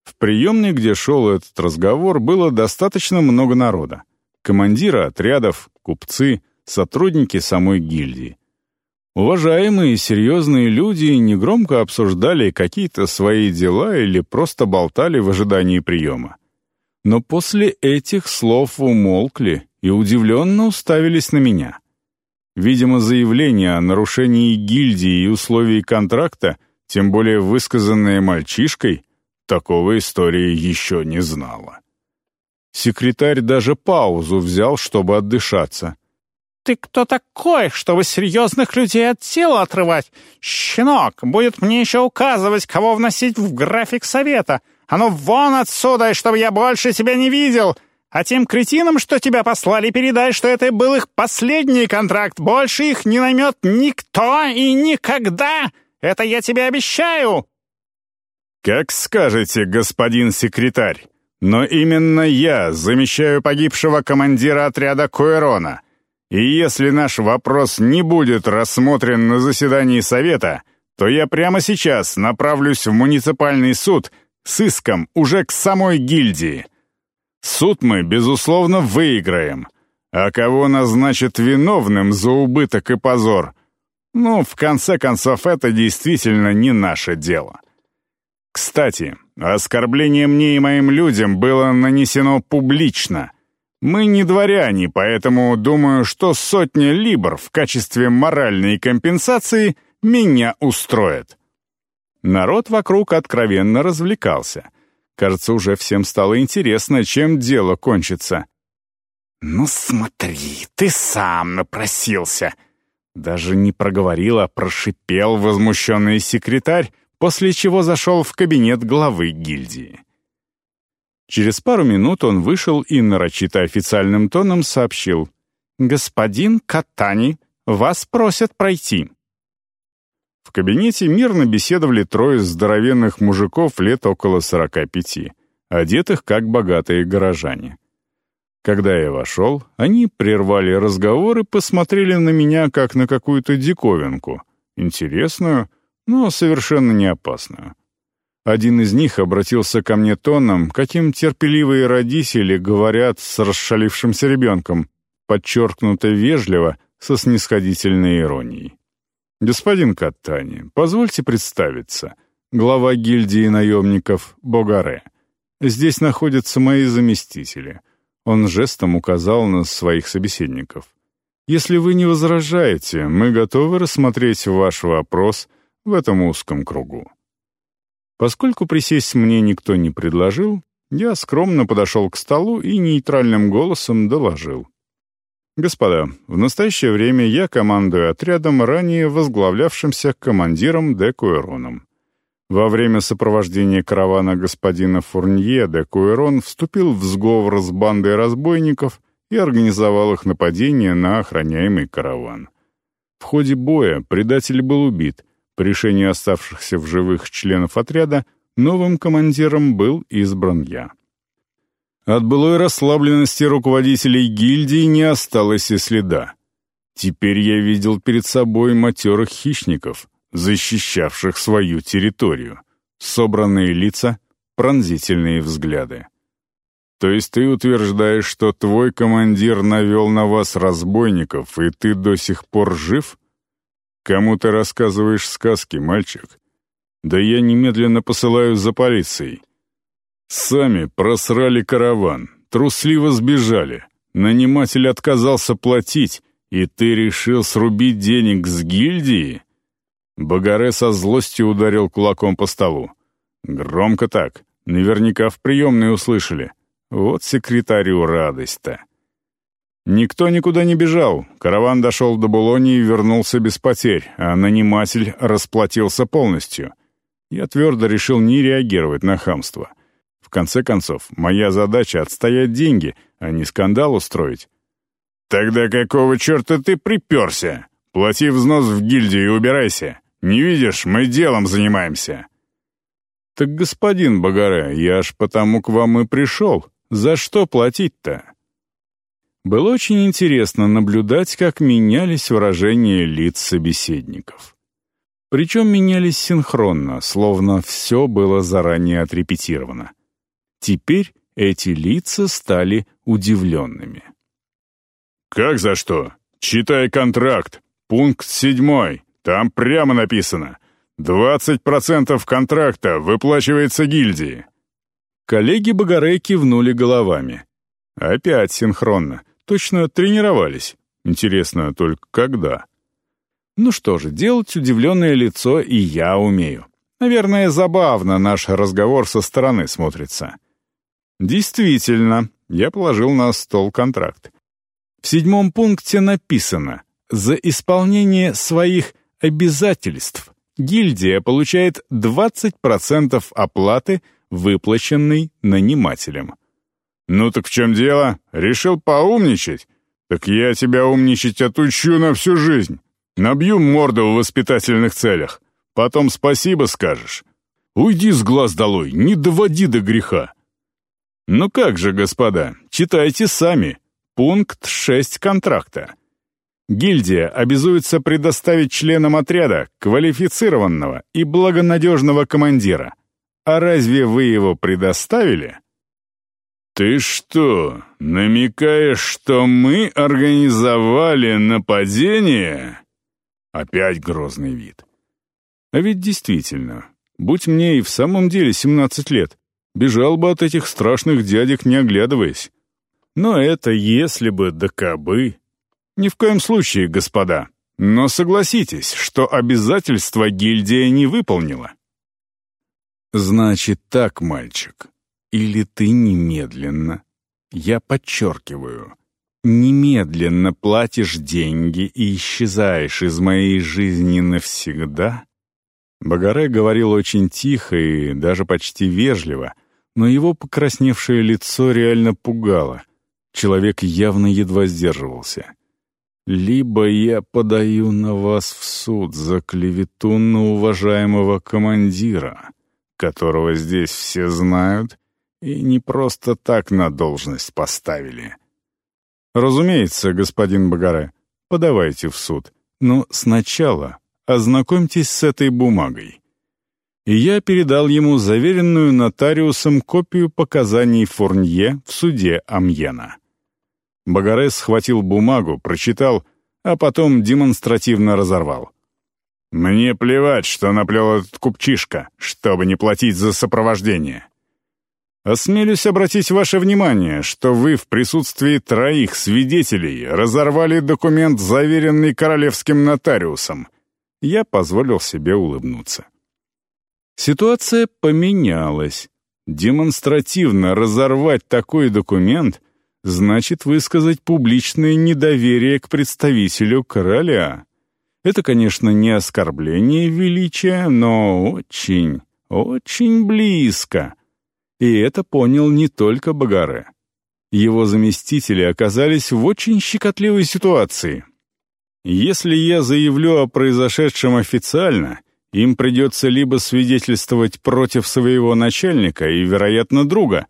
В приемной, где шел этот разговор, было достаточно много народа. Командиры отрядов, купцы, сотрудники самой гильдии. Уважаемые серьезные люди негромко обсуждали какие-то свои дела или просто болтали в ожидании приема. Но после этих слов умолкли и удивленно уставились на меня. Видимо, заявление о нарушении гильдии и условий контракта, тем более высказанное мальчишкой, такого истории еще не знала. Секретарь даже паузу взял, чтобы отдышаться. «Ты кто такой, чтобы серьезных людей от тела отрывать? Щенок будет мне еще указывать, кого вносить в график совета. А ну вон отсюда, и чтобы я больше тебя не видел! А тем кретинам, что тебя послали, передай, что это был их последний контракт. Больше их не наймет никто и никогда. Это я тебе обещаю!» «Как скажете, господин секретарь, но именно я замещаю погибшего командира отряда Куэрона. И если наш вопрос не будет рассмотрен на заседании совета, то я прямо сейчас направлюсь в муниципальный суд с иском уже к самой гильдии. Суд мы, безусловно, выиграем. А кого назначат виновным за убыток и позор? Ну, в конце концов, это действительно не наше дело. Кстати, оскорбление мне и моим людям было нанесено публично. Мы не дворяне, поэтому думаю, что сотня либр в качестве моральной компенсации меня устроит. Народ вокруг откровенно развлекался — Кажется, уже всем стало интересно, чем дело кончится. «Ну смотри, ты сам напросился!» Даже не проговорил, а прошипел возмущенный секретарь, после чего зашел в кабинет главы гильдии. Через пару минут он вышел и нарочито официальным тоном сообщил «Господин Катани, вас просят пройти». В кабинете мирно беседовали трое здоровенных мужиков лет около сорока пяти, одетых как богатые горожане. Когда я вошел, они прервали разговор и посмотрели на меня как на какую-то диковинку, интересную, но совершенно не опасную. Один из них обратился ко мне тоном, каким терпеливые родители говорят с расшалившимся ребенком, подчеркнуто вежливо, со снисходительной иронией. «Господин Каттани, позвольте представиться. Глава гильдии наемников Богаре. Здесь находятся мои заместители». Он жестом указал на своих собеседников. «Если вы не возражаете, мы готовы рассмотреть ваш вопрос в этом узком кругу». Поскольку присесть мне никто не предложил, я скромно подошел к столу и нейтральным голосом доложил. «Господа, в настоящее время я командую отрядом, ранее возглавлявшимся командиром де Куэроном. Во время сопровождения каравана господина Фурнье де Куэрон вступил в сговор с бандой разбойников и организовал их нападение на охраняемый караван. В ходе боя предатель был убит. По решению оставшихся в живых членов отряда новым командиром был избран я. От былой расслабленности руководителей гильдии не осталось и следа. Теперь я видел перед собой матерых хищников, защищавших свою территорию. Собранные лица, пронзительные взгляды. То есть ты утверждаешь, что твой командир навел на вас разбойников, и ты до сих пор жив? Кому ты рассказываешь сказки, мальчик? Да я немедленно посылаю за полицией. Сами просрали караван, трусливо сбежали. Наниматель отказался платить, и ты решил срубить денег с гильдии?» Багаре со злостью ударил кулаком по столу. Громко так, наверняка в приемной услышали. Вот секретарю радость-то. Никто никуда не бежал. Караван дошел до Булони и вернулся без потерь, а наниматель расплатился полностью. Я твердо решил не реагировать на хамство конце концов, моя задача — отстоять деньги, а не скандал устроить. «Тогда какого черта ты приперся? Плати взнос в гильдию и убирайся. Не видишь, мы делом занимаемся». «Так, господин Багаре, я ж потому к вам и пришел. За что платить-то?» Было очень интересно наблюдать, как менялись выражения лиц собеседников. Причем менялись синхронно, словно все было заранее отрепетировано. Теперь эти лица стали удивленными. «Как за что? Читай контракт. Пункт седьмой. Там прямо написано. Двадцать процентов контракта выплачивается гильдии». Коллеги Багаре кивнули головами. Опять синхронно. Точно тренировались. Интересно, только когда? Ну что же, делать удивленное лицо и я умею. Наверное, забавно наш разговор со стороны смотрится. Действительно, я положил на стол контракт. В седьмом пункте написано «За исполнение своих обязательств гильдия получает 20% оплаты, выплаченной нанимателем». «Ну так в чем дело? Решил поумничать? Так я тебя умничать отучу на всю жизнь. Набью морду в воспитательных целях. Потом спасибо скажешь. Уйди с глаз долой, не доводи до греха». «Ну как же, господа, читайте сами. Пункт 6 контракта. Гильдия обязуется предоставить членам отряда квалифицированного и благонадежного командира. А разве вы его предоставили?» «Ты что, намекаешь, что мы организовали нападение?» Опять грозный вид. А ведь действительно, будь мне и в самом деле 17 лет, бежал бы от этих страшных дядек, не оглядываясь. Но это если бы да кабы. Ни в коем случае, господа. Но согласитесь, что обязательства гильдия не выполнила. Значит так, мальчик. Или ты немедленно, я подчеркиваю, немедленно платишь деньги и исчезаешь из моей жизни навсегда? Багаре говорил очень тихо и даже почти вежливо, но его покрасневшее лицо реально пугало. Человек явно едва сдерживался. «Либо я подаю на вас в суд за клевету на уважаемого командира, которого здесь все знают, и не просто так на должность поставили. Разумеется, господин Багаре, подавайте в суд, но сначала ознакомьтесь с этой бумагой. И я передал ему заверенную нотариусом копию показаний Фурнье в суде Амьена. Багаре схватил бумагу, прочитал, а потом демонстративно разорвал. «Мне плевать, что наплел этот купчишка, чтобы не платить за сопровождение. Осмелюсь обратить ваше внимание, что вы в присутствии троих свидетелей разорвали документ, заверенный королевским нотариусом. Я позволил себе улыбнуться. Ситуация поменялась. Демонстративно разорвать такой документ значит высказать публичное недоверие к представителю короля. Это, конечно, не оскорбление величия, но очень, очень близко — и это понял не только Багаре. Его заместители оказались в очень щекотливой ситуации. Если я заявлю о произошедшем официально, им придется либо свидетельствовать против своего начальника и, вероятно, друга,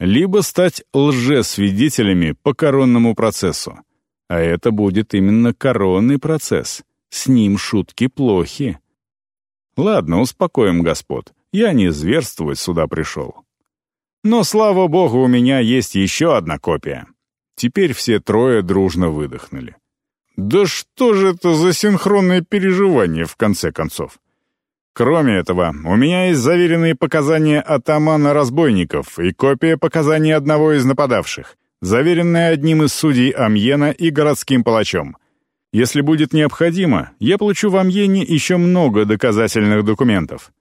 либо стать лжесвидетелями по коронному процессу. А это будет именно коронный процесс. С ним шутки плохи. Ладно, успокоим господ. Я не зверствовать сюда пришел. Но, слава богу, у меня есть еще одна копия. Теперь все трое дружно выдохнули. Да что же это за синхронное переживание, в конце концов? Кроме этого, у меня есть заверенные показания атамана разбойников и копия показаний одного из нападавших, заверенная одним из судей Амьена и городским палачом. Если будет необходимо, я получу в Амьене еще много доказательных документов.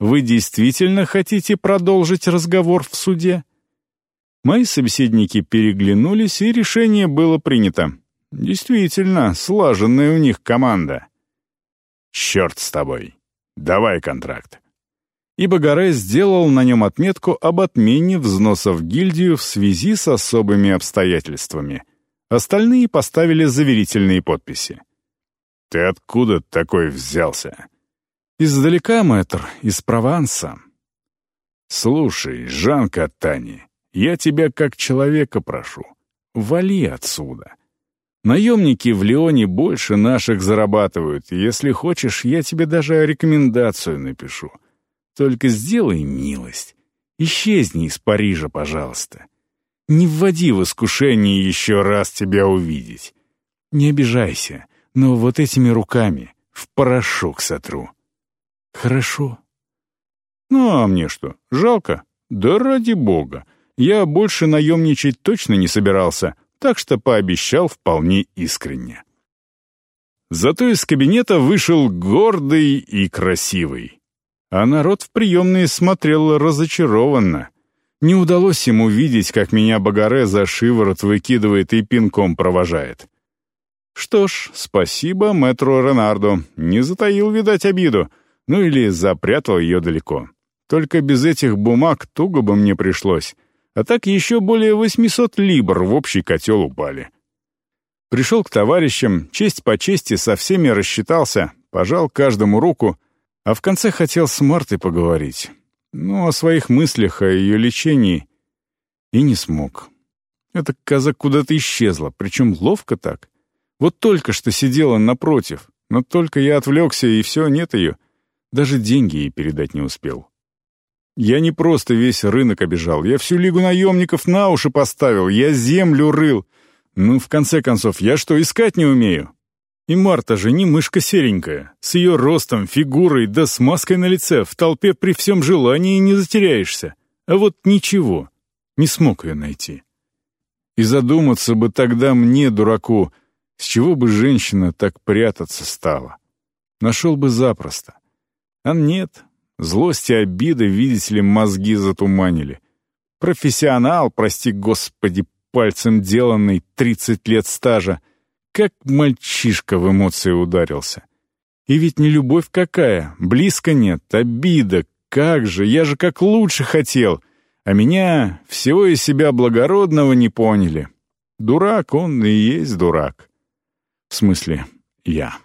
Вы действительно хотите продолжить разговор в суде?» Мои собеседники переглянулись, и решение было принято. Действительно, слаженная у них команда. «Черт с тобой! Давай контракт!» И Багаре сделал на нем отметку об отмене взноса в гильдию в связи с особыми обстоятельствами. Остальные поставили заверительные подписи. «Ты откуда такой взялся?» «Издалека, мэтр, из Прованса». «Слушай, Жан Катани, я тебя как человека прошу, вали отсюда. Наемники в Лионе больше наших зарабатывают, если хочешь, я тебе даже рекомендацию напишу. Только сделай милость, исчезни из Парижа, пожалуйста. Не вводи в искушение еще раз тебя увидеть. Не обижайся, но вот этими руками в порошок сотру». Хорошо. Ну, а мне что, жалко? Да ради бога. Я больше наемничать точно не собирался, так что пообещал вполне искренне. Зато из кабинета вышел гордый и красивый. А народ в приемные смотрел разочарованно. Не удалось ему видеть, как меня Багаре за шиворот выкидывает и пинком провожает. Что ж, спасибо мэтру Ренардо, не затаил, видать, обиду. Ну или запрятал ее далеко. Только без этих бумаг туго бы мне пришлось. А так еще более 800 либр в общий котел упали. Пришел к товарищам, честь по чести со всеми рассчитался, пожал каждому руку, а в конце хотел с Мартой поговорить. Ну, о своих мыслях, о ее лечении. И не смог. Эта коза куда-то исчезла, причем ловко так. Вот только что сидела напротив, но только я отвлекся, и все, нет ее. Даже деньги ей передать не успел. Я не просто весь рынок обижал, я всю лигу наемников на уши поставил, я землю рыл. Ну, в конце концов, я что, искать не умею? И Марта же не мышка серенькая, с ее ростом, фигурой, да с маской на лице, в толпе при всем желании не затеряешься. А вот ничего, не смог ее найти. И задуматься бы тогда мне, дураку, с чего бы женщина так прятаться стала? Нашел бы запросто. А нет, злость и обида, видите ли, мозги затуманили. Профессионал, прости господи, пальцем деланный, тридцать лет стажа, как мальчишка в эмоции ударился. И ведь не любовь какая, близко нет, обида, как же, я же как лучше хотел, а меня всего из себя благородного не поняли. Дурак он и есть дурак. В смысле, я.